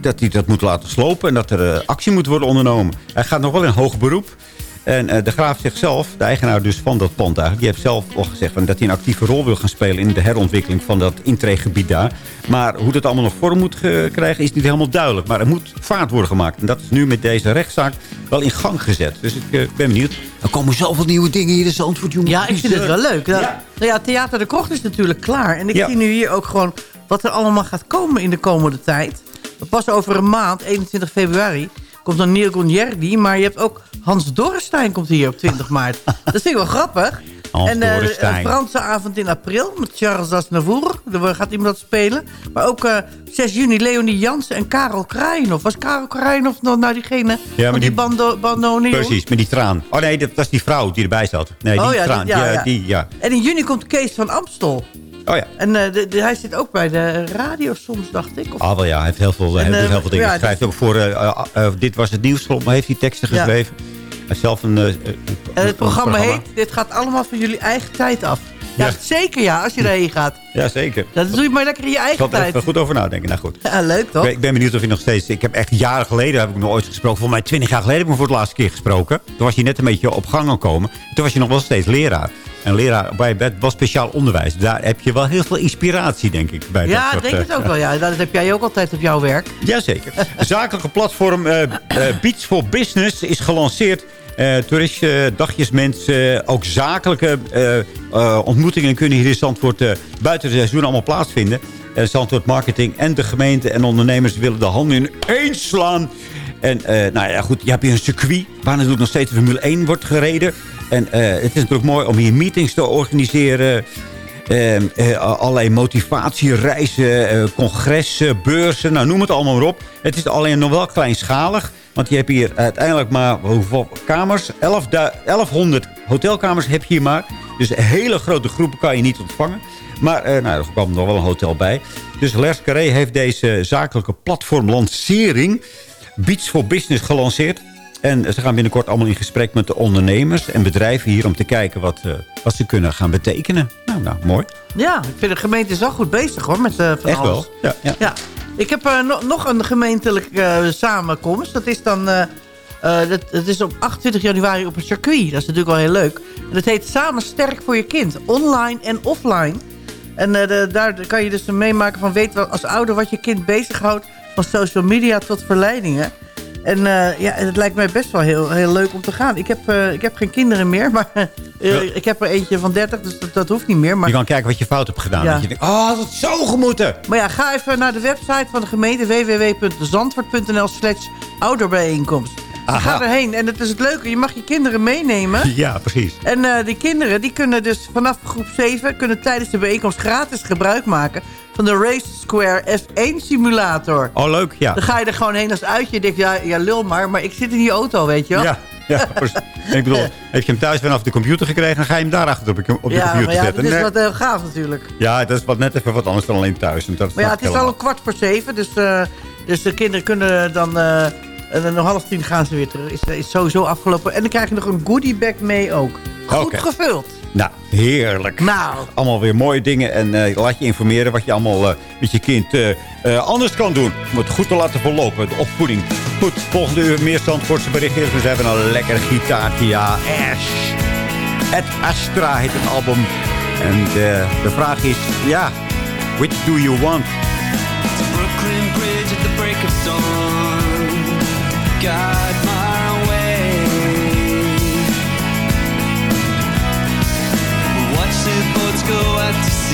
dat, dat moet laten slopen... en dat er eh, actie moet worden ondernomen. Hij gaat nog wel in hoog beroep. En eh, de graaf zichzelf, de eigenaar dus van dat pand eigenlijk... die heeft zelf al gezegd van, dat hij een actieve rol wil gaan spelen... in de herontwikkeling van dat intreegebied daar. Maar hoe dat allemaal nog vorm moet krijgen is niet helemaal duidelijk. Maar er moet vaart worden gemaakt. En dat is nu met deze rechtszaak wel in gang gezet. Dus ik eh, ben benieuwd. Er komen zoveel nieuwe dingen hier in Zandvoort, jongen. Ja, ik vind het wel leuk. Nou, Ja. nou ja, Theater de Krocht is natuurlijk klaar. En ik Ja. zie nu hier ook gewoon wat er allemaal gaat komen in de komende tijd. Pas over een maand, 21 februari, komt dan Neil Gonjerdi. Maar je hebt ook Hans Dorrestein komt hier op 20 [LAUGHS] maart. dat vind ik wel grappig. Hans en Dorrestein. een Franse avond in april met Charles Aznavour. Daar gaat iemand dat spelen. Maar ook eh, 6 juni Leonie Jansen en Karel Kraaienhof. Was Karel Kraaienhof nog nou diegene maar van die, bando? Precies, met die traan. Oh nee, dat was die vrouw die erbij zat. Nee, die Oh ja, traan. die- ja, ja, ja. Die, ja. En in juni komt Kees van Amstel. Oh ja. En eh, de, de- hij zit ook bij de radio soms, dacht ik. Of, Ah, wel ja, hij heeft heel veel, hij En, heeft eh, heel veel dingen. ja, Hij schrijft ook voor, eh, eh, eh, dit was het nieuws, maar heeft hij teksten geschreven. Hij heeft zelf een... eh, eh, en een het programma heet, dit gaat allemaal van jullie eigen tijd af. Ja, Ja. zeker ja, als je daarheen gaat. Ja, zeker. Dat doe je maar lekker in je Ik eigen zal er tijd. even goed over nadenken. Nou goed. Ja, leuk Ik toch? ik ben benieuwd of hij nog steeds... Ik heb echt jaren geleden heb ik nog ooit gesproken. Volgens mij twintig jaar geleden heb ik hem voor het laatste keer gesproken. Toen was hij net een beetje op gang aan komen. Toen was hij nog wel steeds leraar. En leraar bij het was speciaal onderwijs. Daar heb je wel heel veel inspiratie, denk ik. Bij dat Ja, denk eh, het ook wel. Ja. [LAUGHS] Dat heb jij ook altijd op jouw werk. Jazeker. Zakelijke platform eh eh, Beats for Business is gelanceerd. Eh toeristen, dagjesmensen, ook zakelijke eh, eh, ontmoetingen kunnen hier in Zandvoort eh, buiten het seizoen allemaal plaatsvinden. Eh Zandvoort Marketing en de gemeente en ondernemers willen de handen in één slaan. En eh, nou ja, goed, je hebt hier een circuit waar natuurlijk nog steeds de Formule 1 wordt gereden. En eh, het is natuurlijk mooi om hier meetings te organiseren. Eh, eh, allerlei motivatiereizen, eh, congressen, beurzen, nou noem het allemaal maar op. Het is alleen nog wel kleinschalig, want je hebt hier uiteindelijk maar hoeveel kamers? 11 1100 hotelkamers heb je hier maar. Dus hele grote groepen kan je niet ontvangen. Maar nou, er kwam nog wel een hotel bij. Dus Les Carré heeft deze zakelijke platformlancering Beats for Business gelanceerd. En ze gaan binnenkort allemaal in gesprek met de ondernemers en bedrijven hier... om te kijken wat, eh, wat ze kunnen gaan betekenen. Nou, nou, mooi. Ja, ik vind de gemeente zo goed bezig hoor, met eh, van Echt alles. wel. Ja, ja. Ja, ik heb eh, no- nog een gemeentelijke samenkomst. Dat is dan... dat, dat is op 28 januari op een circuit. Dat is natuurlijk wel heel leuk. En dat heet Samen Sterk voor je kind. Online en offline. En de- daar kan je dus meemaken van... weet wel als ouder wat je kind bezighoudt... van social media tot verleidingen. En eh, ja, het lijkt mij best wel heel, heel leuk om te gaan. Ik heb, eh, ik heb geen kinderen meer, maar eh, ik heb er eentje van 30, dus dat, dat hoeft niet meer. Maar Je kan kijken wat je fout hebt gedaan. Ja. Dat je denkt, oh, dat had zo gemoeten. maar ja, ga even naar de website van de gemeente www.zandvoort.nl slash ouderbijeenkomst. Ga erheen en het is het leuke, je mag je kinderen meenemen. [LAUGHS] Ja, precies. En die kinderen die kunnen dus vanaf groep 7 kunnen tijdens de bijeenkomst gratis gebruik maken van de Race Square F1 simulator. Oh, leuk, ja. Dan ga je er gewoon heen als uitje. Je denkt, ja, ja, lul maar, maar ik zit in die auto, weet je wel. Ja, ja ik bedoel, [LAUGHS] heb je hem thuis vanaf de computer gekregen... dan ga je hem daarachter op, de- op de Ja, computer ja, zetten. dat is wat heel gaaf natuurlijk. Ja, dat is wat net even wat anders dan alleen thuis. En Dat Maar ja, het is al een kwart voor zeven. Dus, eh, dus de kinderen kunnen dan... eh en om half tien gaan ze weer terug. Is, is sowieso afgelopen. En dan krijg je nog een goodiebag mee ook. Goed gevuld. Nou, heerlijk. Nou. Allemaal weer mooie dingen. En eh, laat je informeren wat je allemaal eh, met je kind eh, anders kan doen. Om het goed te laten verlopen, de opvoeding. Goed, volgende uur meer Zandvoortse berichtjes. We hebben een lekker gitaartje. Ja, Ash. Het Astra heet het album. En de, de vraag is, ja, which do you want? Brooklyn Bridge at the break of dawn.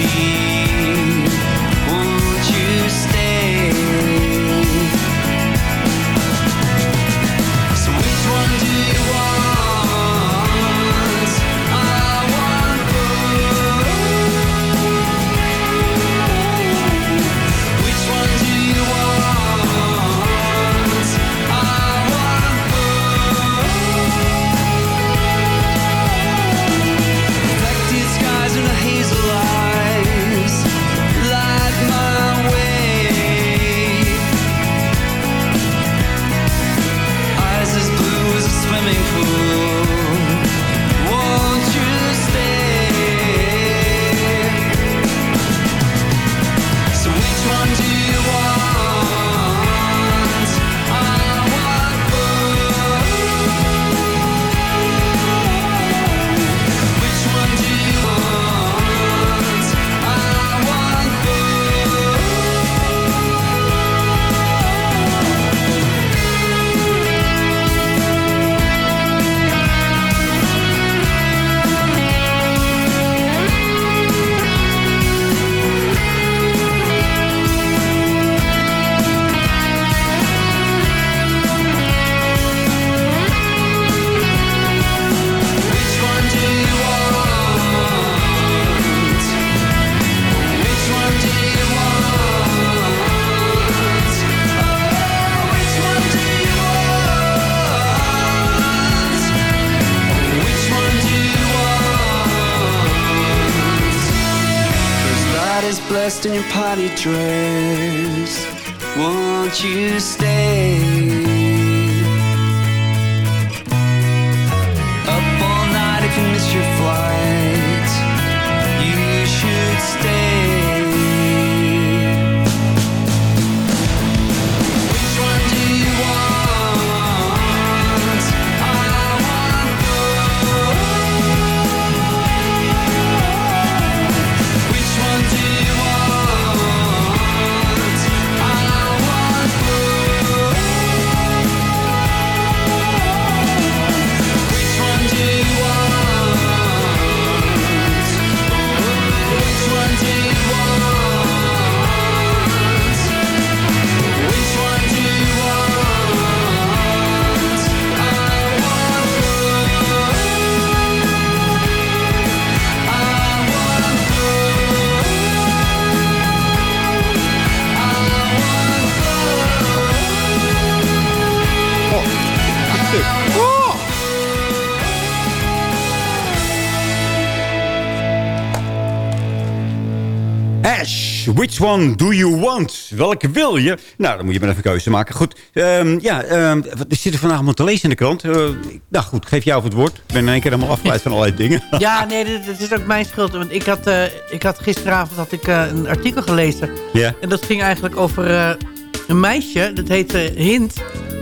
see betrayed one do you want? Welke wil je? Nou, dan moet je maar even keuze maken. Goed, ehm, ja, ehm, wat zit er vandaag allemaal te lezen in de krant? Eh, nou goed, geef jou het woord. Ik ben in één keer helemaal afgeleid van allerlei dingen. [LAUGHS] Ja, nee, dit is ook mijn schuld. Want ik had, eh, ik had gisteravond had ik, eh, een artikel gelezen. Ja. En dat ging eigenlijk over een meisje. Dat heette Hint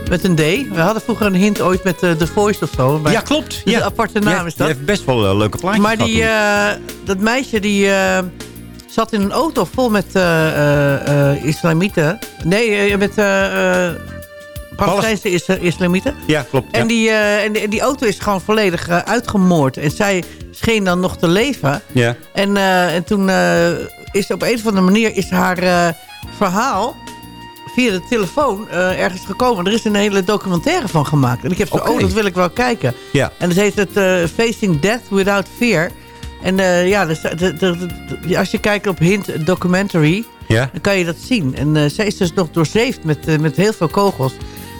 met een D. We hadden vroeger een Hint ooit met eh, The Voice of zo. Maar- Ja, klopt. Dus Ja. Een aparte naam Ja, is dat. Die heeft best wel leuke plaatjes Maar die, dat meisje die zat in een auto vol met eh, eh, eh, islamieten. Nee, met Palestijnse is, islamieten. Ja, klopt. En, die, en, die, en die auto is gewoon volledig uitgemoord. En zij scheen dan nog te leven. Ja. En, en toen is op een of andere manier is haar verhaal via de telefoon ergens gekomen. Er is een hele documentaire van gemaakt. En ik heb zo, oh, dat wil ik wel kijken. Ja. En dat heet het Facing Death Without Fear. En eh, ja, dus, de, de- de- als je kijkt op Hint Documentary, Ja. dan kan je dat zien. En eh, zij is dus nog doorzeefd met, eh, met heel veel kogels.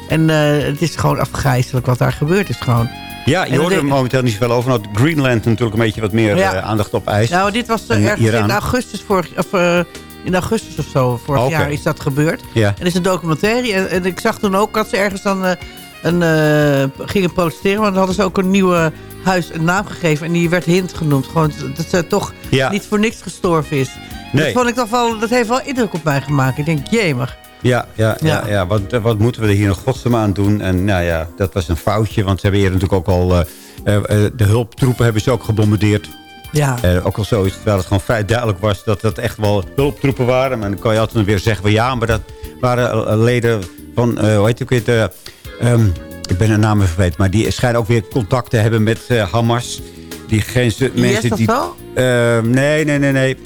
En eh, het is gewoon afgrijzelijk wat daar gebeurd is gewoon. Ja, je hoort er momenteel niet zoveel over. Nou, Greenland natuurlijk een beetje wat meer Ja. eh, aandacht op ijs. Nou, dit was eh, En ergens in augustus vorig of, eh, in augustus of zo, vorig jaar is dat gebeurd. Ja. En er is een documentaire. En, en ik zag toen ook dat ze ergens dan eh, een, eh, gingen protesteren. Want dan hadden ze ook een nieuwe huis een naam gegeven. En die werd Hint genoemd. Gewoon dat ze toch Ja. niet voor niks gestorven is. Nee. Dat, vond ik toch wel, dat heeft wel indruk op mij gemaakt. Ik denk, jemig. Ja, ja, ja. Ja. Wat, wat moeten we er hier nog godsnaam aan doen? En nou ja, dat was een foutje. Want ze hebben hier natuurlijk ook al... eh, eh, eh, de hulptroepen hebben ze ook gebombardeerd. Ja. Eh, ook al zoiets, terwijl het gewoon vrij duidelijk was... dat dat echt wel hulptroepen waren. Maar dan kan je altijd weer zeggen... van ja, maar dat waren eh, leden van... eh, hoe heet het eh, ehm, ik ben de naam even vergeten. Maar die schijnen ook weer contact te hebben met eh, Hamas. Die mensen die... zo? Ehm, nee, nee, nee, nee.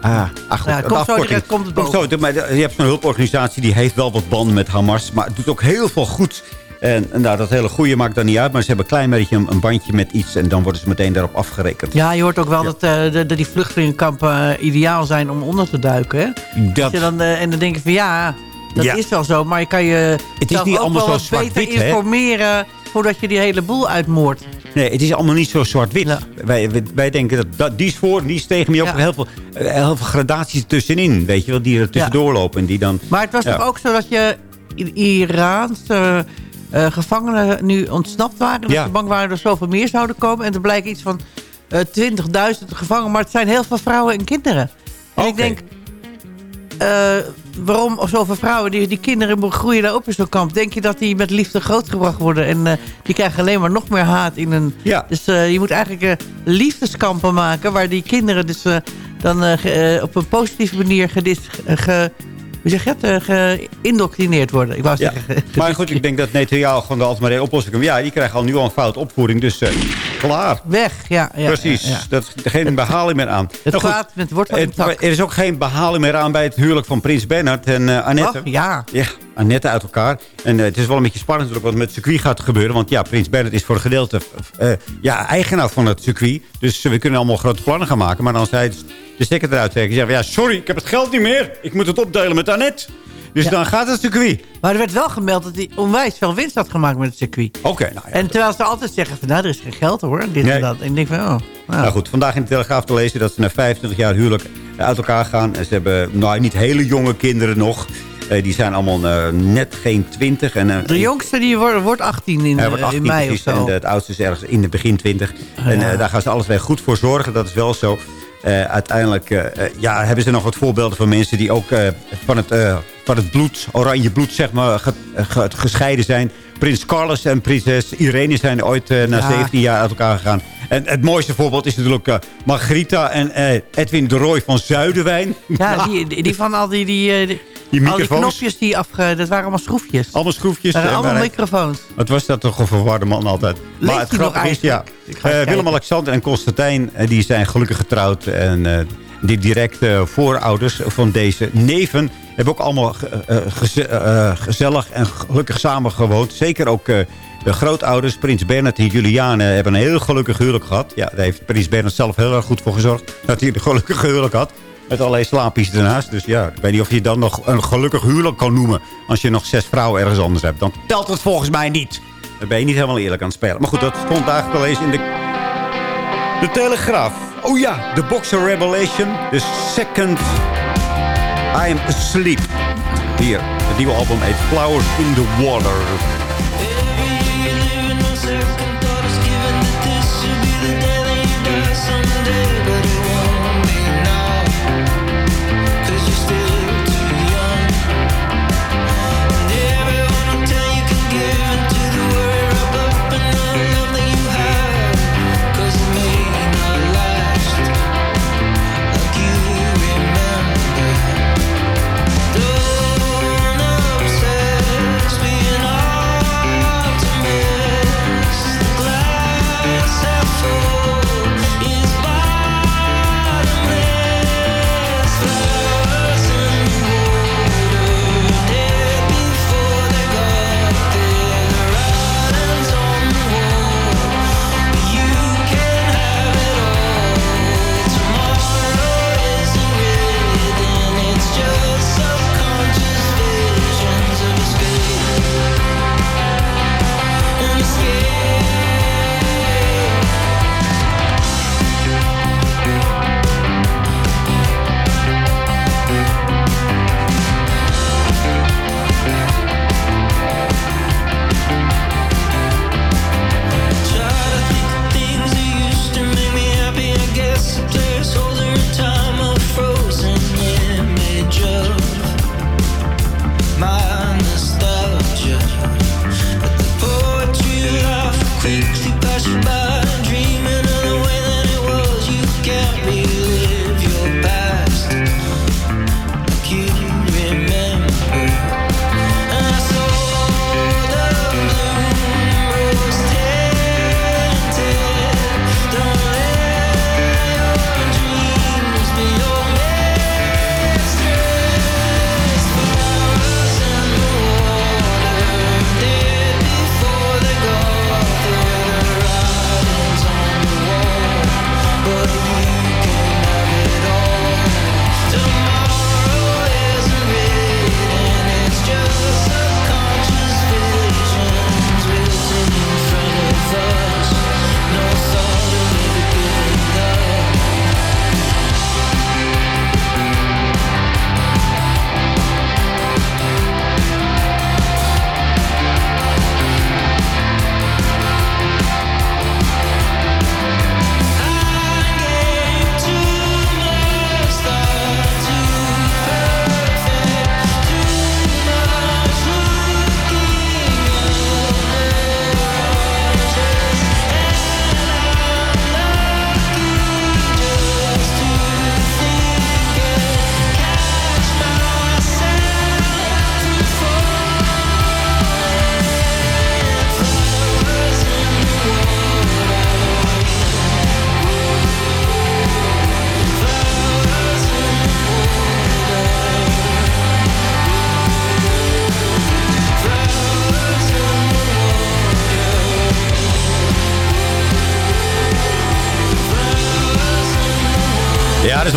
Ah, ach, goed, Ja, de komt zo direct, komt het boven. zo, maar je hebt zo'n hulporganisatie die heeft wel wat banden met Hamas. Maar het doet ook heel veel goed. En, en nou, dat hele goede maakt dan niet uit. Maar ze hebben een klein beetje een, een bandje met iets. En dan worden ze meteen daarop afgerekend. Ja, je hoort ook wel dat, eh, de, de- die vluchtelingenkampen eh, ideaal zijn om onder te duiken. Hè? Dat- Dat je dan, eh, en dan denk je van ja, dat Ja. is wel zo. Maar je kan je is zelf niet ook allemaal wel zo beter hè? informeren... voordat je die hele boel uitmoordt. Nee, het is allemaal niet zo zwart-wit. Ja. Wij, wij, wij denken dat, dat die is voor, die is tegen. Maar Ja. ook heel veel, eh, heel veel gradaties tussenin. Weet je wel, die er tussendoor lopen. En die dan, Maar het was toch ook zo dat je Iraanse eh, gevangenen nu ontsnapt waren. Dat ze bang waren dat er zoveel meer zouden komen. En er blijken iets van eh 20.000 gevangenen. Maar het zijn heel veel vrouwen en kinderen. En ik denk, waarom zoveel vrouwen, die, die kinderen groeien daar op in zo'n kamp. Denk je dat die met liefde grootgebracht worden? En eh, die krijgen alleen maar nog meer haat in een... Ja. Dus eh, je moet eigenlijk eh, liefdeskampen maken... waar die kinderen dus dan op een positieve manier gedis, ge, hoe zeg je het, eh, geïndoctrineerd worden. Ik wou Ja. zeggen... Maar goed, ik denk dat Netanyahu gewoon de ultimaire oplossing. Ja, die krijgen al nu al een fout opvoeding. Dus eh, klaar. Weg, ja. ja Precies. ja. Dat is geen behaling meer aan. Het Nou goed, kwaad met wordt het- er is ook geen behaling meer aan bij het huwelijk van Prins Bernhard en eh, Annette. Oh, ja. Ja, Annette uit elkaar. En eh, het is wel een beetje spannend natuurlijk wat met het circuit gaat gebeuren. Want ja, Prins Bernhard is voor een gedeelte eh, ja, eigenaar van het circuit. Dus eh, we kunnen allemaal grote plannen gaan maken. Maar dan zei de stekker eruit trekken. Zeggen, ja, sorry, ik heb het geld niet meer. Ik moet het opdelen met Annette. Dus Ja. dan gaat het circuit. Maar er werd wel gemeld dat hij onwijs veel winst had gemaakt met het circuit. Oké, nou ja. En terwijl ze altijd zeggen van, nou, er is geen geld hoor. Dit Nee. en dat. En ik denk van, oh. Nou. Nou goed, vandaag in de Telegraaf te lezen dat ze na 25 jaar huwelijk uit elkaar gaan. En ze hebben nou, niet hele jonge kinderen nog. Eh, die zijn allemaal eh, net geen 20. En, eh, De jongste die wordt, wordt 18 in, wordt 18 in mei of zo. en de- het oudste is ergens in het begin 20. En daar gaan ze alles weer goed voor zorgen. Dat is wel zo. Eh, uiteindelijk eh, eh, ja, hebben ze nog wat voorbeelden van mensen die ook van, het, van het bloed, oranje bloed, zeg maar, ge- ge- gescheiden zijn. Prins Carlos en prinses Irene zijn ooit na Ja. 17 jaar uit elkaar gegaan. En het mooiste voorbeeld is natuurlijk eh, Margarita en Edwin de Roy van Zuiderwijn. Ja, die, die, die van al die, die, eh, die, al die knopjes die afge... Dat waren allemaal schroefjes. Allemaal schroefjes. Dat waren eh, allemaal microfoons. Wat was dat toch een verwarde man altijd. Leeft maar het grappige is, ja, eh. Willem-Alexander en Constantijn eh, die zijn gelukkig getrouwd. En eh, die directe voorouders van deze neven hebben ook allemaal ge- eh, geze- eh, gezellig en gelukkig samen gewoond. Zeker ook eh, de grootouders, prins Bernhard en Juliane, hebben een heel gelukkig huwelijk gehad. Ja, daar heeft prins Bernhard zelf heel erg goed voor gezorgd dat hij een gelukkig huwelijk had. Met allerlei slaapjes ernaast. Dus ja, ik weet niet of je dan nog een gelukkig huwelijk kan noemen. Als je nog zes vrouwen ergens anders hebt. Dan telt het volgens mij niet. Dan ben je niet helemaal eerlijk aan het spelen. Maar goed, dat stond eigenlijk wel eens in de, de Telegraaf. Oh ja, de Boxer Revelation. The second I am asleep. Hier, het nieuwe album heet Flowers in the Water.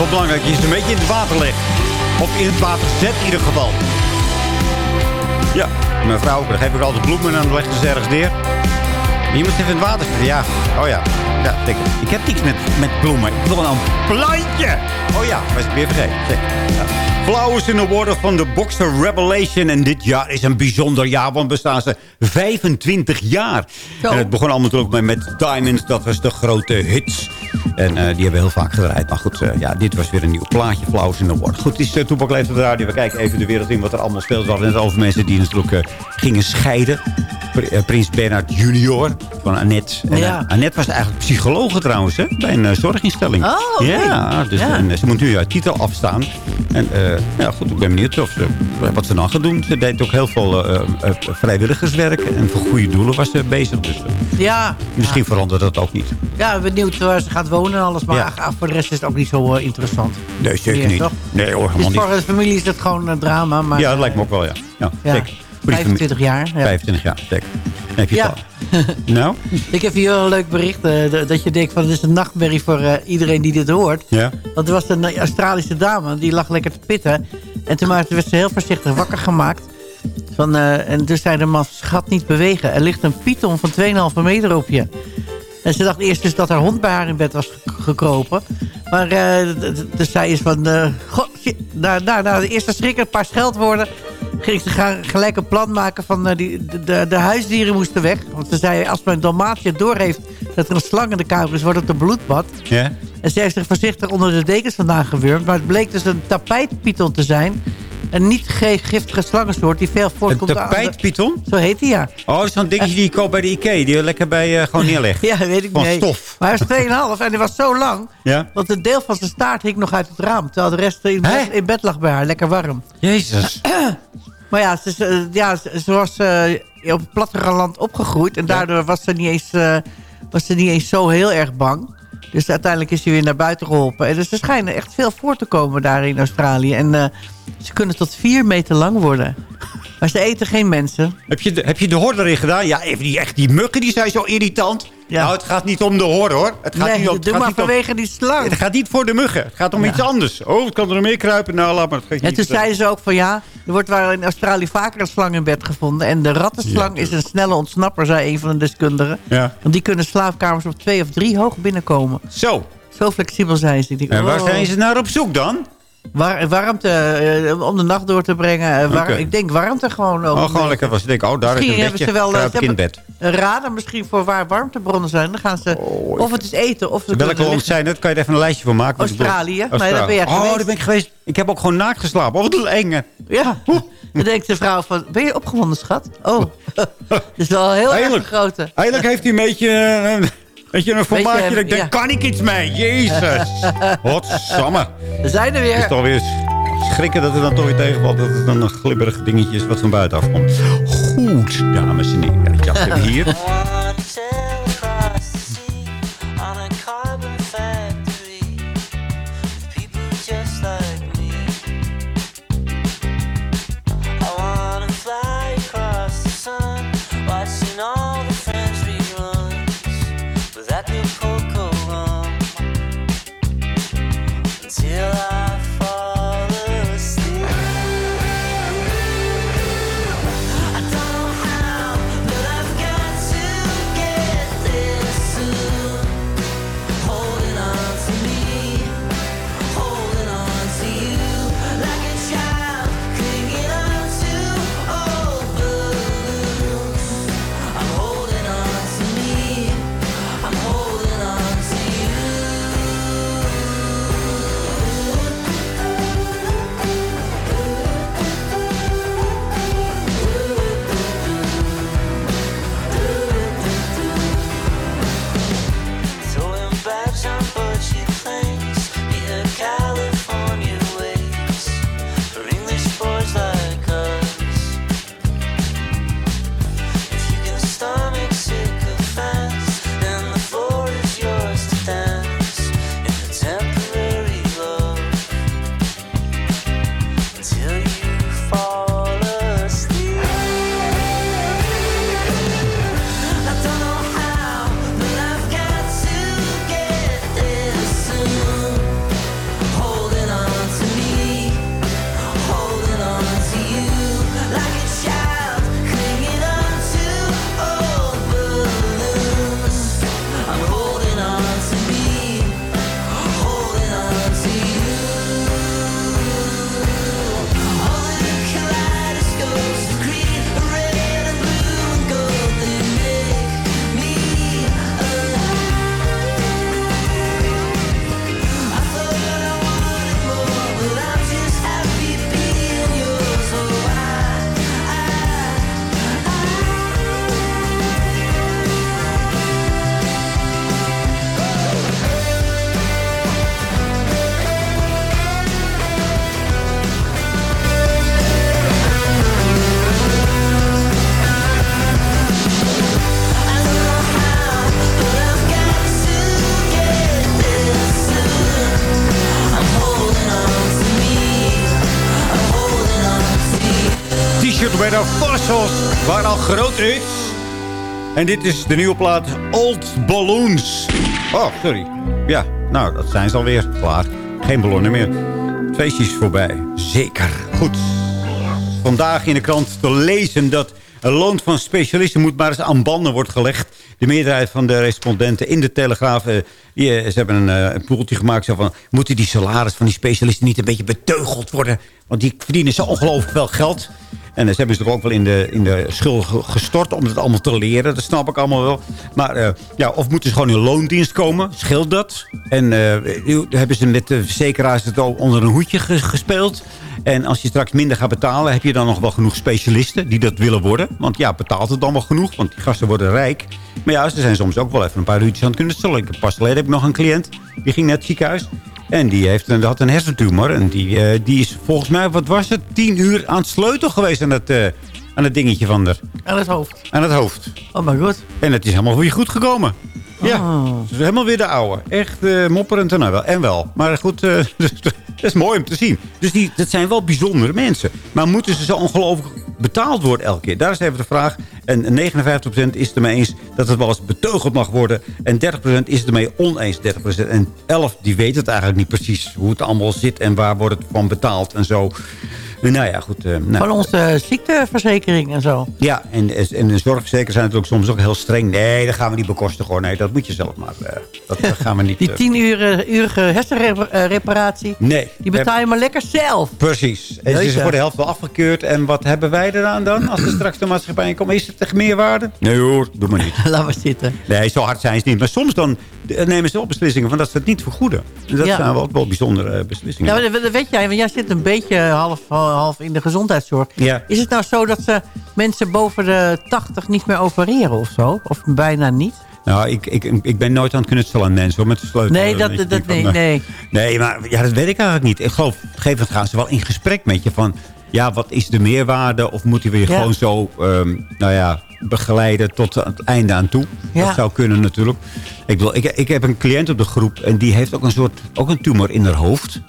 Wel belangrijk. Je ze een beetje in het water legt. Of in het water zet in ieder geval. Ja, mijn vrouw, daar geef ik altijd bloemen en dan legt ze ergens neer. Ze even in het water zetten, ja. Oh ja. Ja, ik. heb niks met, met bloemen. Ik wil een plantje. Oh ja, was ik weer vergeten. Ja. Flowers in the Water van de Boxer Revelation. En dit jaar is een bijzonder jaar, want bestaan ze 25 jaar. En het begon allemaal natuurlijk met, Diamonds. Dat was de grote hits. En eh, die hebben we heel vaak gedraaid. Maar goed, eh, ja, dit was weer een nieuw plaatje. Flowers in the Water. Goed, het is uh, Toepak Leeft op de radio. We kijken even de wereld in wat er allemaal speelt. We hadden het over mensen die natuurlijk eh, gingen scheiden. Eh, Prins Bernard junior van Annette. En, eh, Ja. Annette was eigenlijk psychologe trouwens, hè, bij een eh, zorginstelling. Oh. Ja, dus Ja. En, ze moet nu uit titel afstaan. En ja, goed, ik ben benieuwd of ze, wat ze dan gaat doen. Ze deed ook heel veel vrijwilligerswerk. En voor goede doelen was ze bezig. Dus Ja, misschien verandert dat ook niet. ja, benieuwd waar ze gaat wonen en alles. Maar Ja. voor de rest is het ook niet zo interessant. Nee, zeker niet. toch? Nee hoor, Dus niet. voor de familie is het gewoon een drama. Maar, Ja, dat lijkt me ook wel, ja. Ja, Ja, zeker. Voor die 25 jaar. Ja. 25 jaar, zeker. Heb je Ja. het al? Nou? [LAUGHS] Ik heb hier een leuk bericht. eh, dat je denkt van het is een nachtmerrie voor eh, iedereen die dit hoort. Ja. Want er was een Australische dame. Die lag lekker te pitten. En toen werd ze heel voorzichtig wakker gemaakt. Van, eh, en dus zei de man, schat niet bewegen. Er ligt een python van 2,5 meter op je. En ze dacht eerst dus dat haar hond bij haar in bed was ge- gekropen. Maar eh, d- dus zij is van... eh god, na, na, na de eerste schrik, een paar scheldwoorden... ging ze gaan gelijk een plan maken van... eh, die, de, de, de huisdieren moesten weg. Want ze zei, als mijn Dalmatie het doorheeft... dat er een slang in de kamer is, wordt het een bloedbad. Ja? En ze heeft zich voorzichtig onder de dekens vandaan gewurmd. Maar het bleek dus een tapijtpython te zijn. Een niet ge- giftige slangensoort die veel Een voorkomt de- tapijtpython? Zo heet hij, ja. Oh, zo'n dingetje die je koopt bij de Ikea. Die je lekker bij eh, gewoon [LAUGHS] neerlegt. Ja, weet ik Van niet. stof. Maar hij was 2,5 en hij was zo lang... Ja? want een deel van zijn staart hing nog uit het raam. Terwijl de rest in, bed, in bed lag bij haar. Lekker warm. Jezus. [CLEARS THROAT] Maar ja, ze, ja, ze, was eh, op het platteland opgegroeid. En daardoor was ze, niet eens, eh, was ze niet eens zo heel erg bang. Dus uiteindelijk is ze weer naar buiten geholpen. En dus er schijnen echt veel voor te komen daar in Australië. En ze kunnen tot vier meter lang worden. Maar ze eten geen mensen. Heb je, de, heb je de hor erin gedaan? Ja, even die, echt die muggen die zijn zo irritant. Ja. Nou, het gaat niet om de hor, hoor. Het gaat nee, niet om, het doe gaat maar niet om- die slang. Het gaat niet voor de muggen. Het gaat om iets anders. Oh, het kan er meer kruipen. Nou, laat maar. Het gaat En niet toen zeiden ze ook van ja, er wordt waar in Australië vaker een slang in bed gevonden. En de rattenslang is een snelle ontsnapper, zei een van de deskundigen. Ja. Want die kunnen slaapkamers op twee of drie hoog binnenkomen. Zo. Zo flexibel zijn ze. Denk, En waar oh. zijn ze naar op zoek dan? War- warmte, eh, om de nacht door te brengen. Eh, Oké. Ik denk warmte gewoon ook. Oh, gewoon lekker was. Ik denk, oh, daar is Misschien een hebben ze wel eh, in bed. een radar misschien voor waar warmtebronnen zijn. Dan gaan ze, Oh, of het is eten, of Welke land zijn het? Kan je er even een lijstje van maken? Australië. Nee, daar ben jij Oh, geweest. daar ben ik geweest. Ik heb ook gewoon naakt geslapen. Oh, wat eng. hè. Ja. Dan denkt de vrouw van, ben je opgewonden, schat? Oh, [LAUGHS] dat is wel heel erg grote. Eigenlijk heeft hij een beetje... eh, Een beetje een formaatje Beetje, dat ik denk, ja. kan ik iets mee? Jezus. [LAUGHS] Wat samme. We zijn er Het is weer. toch weer schrikken dat het dan toch weer tegenvalt. Dat het dan een glibberig dingetje is wat van buiten afkomt. Goed, dames en heren. Ja, we hebben hier. [LAUGHS] until I de Fossils. Waar al groot is. En dit is de nieuwe plaat Old Balloons. Oh, sorry. Ja, nou, dat zijn ze alweer. Klaar. Geen ballonnen meer. Het feestje is voorbij. Zeker. Goed. Vandaag in de krant te lezen dat een loon van specialisten moet maar eens aan banden wordt gelegd. De meerderheid van de respondenten in de Telegraaf... eh, die, eh, ze hebben een, eh, een poeltje gemaakt zo van... moeten die salaris van die specialisten niet een beetje beteugeld worden? Want die verdienen zo ongelooflijk veel geld. En ze hebben ze toch ook wel in de, in de schuld ge- gestort om het allemaal te leren. Dat snap ik allemaal wel. Maar eh, ja, of moeten ze gewoon in loondienst komen? Scheelt dat? En eh, hebben ze met de verzekeraars het al onder een hoedje ge- gespeeld. En als je straks minder gaat betalen... heb je dan nog wel genoeg specialisten die dat willen worden? Want ja, betaalt het dan wel genoeg? Want die gasten worden rijk. Maar ja, ze zijn soms ook wel even een paar uurtjes aan het kunnen stellen. Pas geleden heb ik nog een cliënt. Die ging naar het ziekenhuis. En die heeft, een- had een hersentumor. En die, eh, die is volgens mij, wat was het? Tien uur aan het sleutel geweest aan het, eh, aan het dingetje van haar. Aan het hoofd. Aan het hoofd. Oh my god. En het is helemaal weer goed gekomen. Ja, Oh. is helemaal weer de oude. Echt eh, mopperend en nou wel. En wel. Maar goed, eh, [LAUGHS] dat is mooi om te zien. Dus die, dat zijn wel bijzondere mensen. Maar moeten ze zo ongelooflijk betaald worden elke keer? Daar is even de vraag. En 59% is het ermee eens dat het wel eens beteugeld mag worden. En 30% is het ermee oneens. 30%. En 11 die weet het eigenlijk niet precies hoe het allemaal zit. En waar wordt het van betaald en zo. Nou ja, goed. eh, nou. Van onze ziekteverzekering en zo. Ja, en, en de zorgverzekers zijn natuurlijk soms ook heel streng. Nee, dat gaan we niet bekostigen hoor. Nee, dat moet je zelf maar. eh, dat, dat gaan we niet... Die eh, tien uur, urige hersenreparatie, nee. die betaal je maar lekker zelf. Precies. En ze is voor de helft wel afgekeurd. En wat hebben wij eraan dan? Als er straks de maatschappij komt, is het echt meerwaarde? Nee hoor, doe maar niet. [LAUGHS] Laat maar zitten. Nee, zo hard zijn ze niet. Maar soms dan eh, nemen ze wel beslissingen van dat ze het niet vergoeden. En dat Ja. zijn wel, wel bijzondere eh, beslissingen. Ja, maar dat- dat weet jij, want jij zit een beetje half, half in de gezondheidszorg. Ja. Is het nou zo dat ze mensen boven de 80 niet meer opereren of zo? Of bijna niet? Nou, ik, ik, ik ben nooit aan het knutselen aan mensen hoor, met de sleutel. Nee, dat- dat- van, nee, nee. Nee, maar ja, dat weet ik eigenlijk niet. Ik geloof, op een gegeven moment gaan ze wel in gesprek met je van... Ja, wat is de meerwaarde? Of moeten we je Ja. gewoon zo, ehm, nou ja, begeleiden tot het einde aan toe? Ja. Dat zou kunnen natuurlijk. Ik, bedoel, ik, ik heb een cliënt op de groep en die heeft ook een soort, ook een tumor in haar hoofd.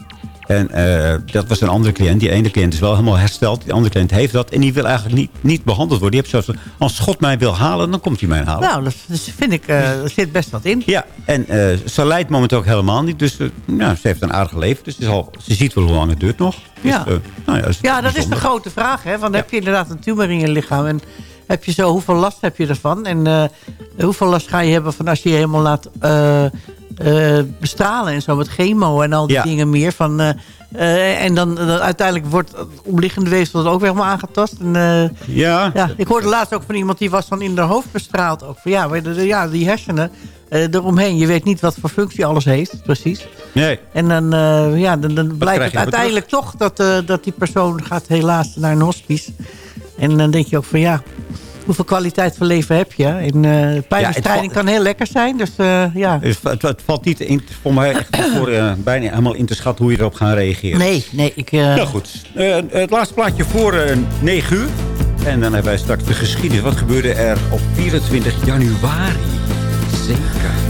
En eh, dat was een andere cliënt. Die ene cliënt is wel helemaal hersteld. Die andere cliënt heeft dat. En die wil eigenlijk niet, niet behandeld worden. Die heeft zelfs, als God mij wil halen, dan komt hij mij halen. Nou, dat, dat vind ik, eh, er zit best wat in. Ja, en eh, ze lijdt momenteel ook helemaal niet. Dus nou, ze heeft een aardig leven. Dus is al, ze ziet wel hoe lang het duurt nog. Dus, Ja. nou ja, Ja, dat is de grote vraag. Hè? Want heb je inderdaad een tumor in je lichaam? En heb je zo, hoeveel last heb je ervan? En hoeveel last ga je hebben van als je je helemaal laat eh, bestralen en zo met chemo en al die Ja. dingen meer? Van, eh, eh, en dan, dan uiteindelijk wordt het omliggende weefsel ook weer helemaal aangetast. En, eh, Ja, ja, ik hoorde laatst ook van iemand die was van in de hoofd bestraald. Ook van, ja, ja, die hersenen eh, eromheen. Je weet niet wat voor functie alles heeft, precies. nee. En dan, eh, ja, dan, dan blijkt het uiteindelijk toch dat, eh, dat die persoon gaat helaas naar een hospice. En dan denk je ook van ja, hoeveel kwaliteit van leven heb je? Pijnbestrijding valt- kan heel lekker zijn. Dus eh, ja, Dus het, het valt niet in, voor mij echt voor eh, [CLEARS THROAT] bijna helemaal in te schatten hoe je erop gaat reageren. nee, nee, ik... Nou goed, het laatste plaatje voor eh 9 uur. En dan hebben wij straks de geschiedenis. Wat gebeurde er op 24 januari? Zeker.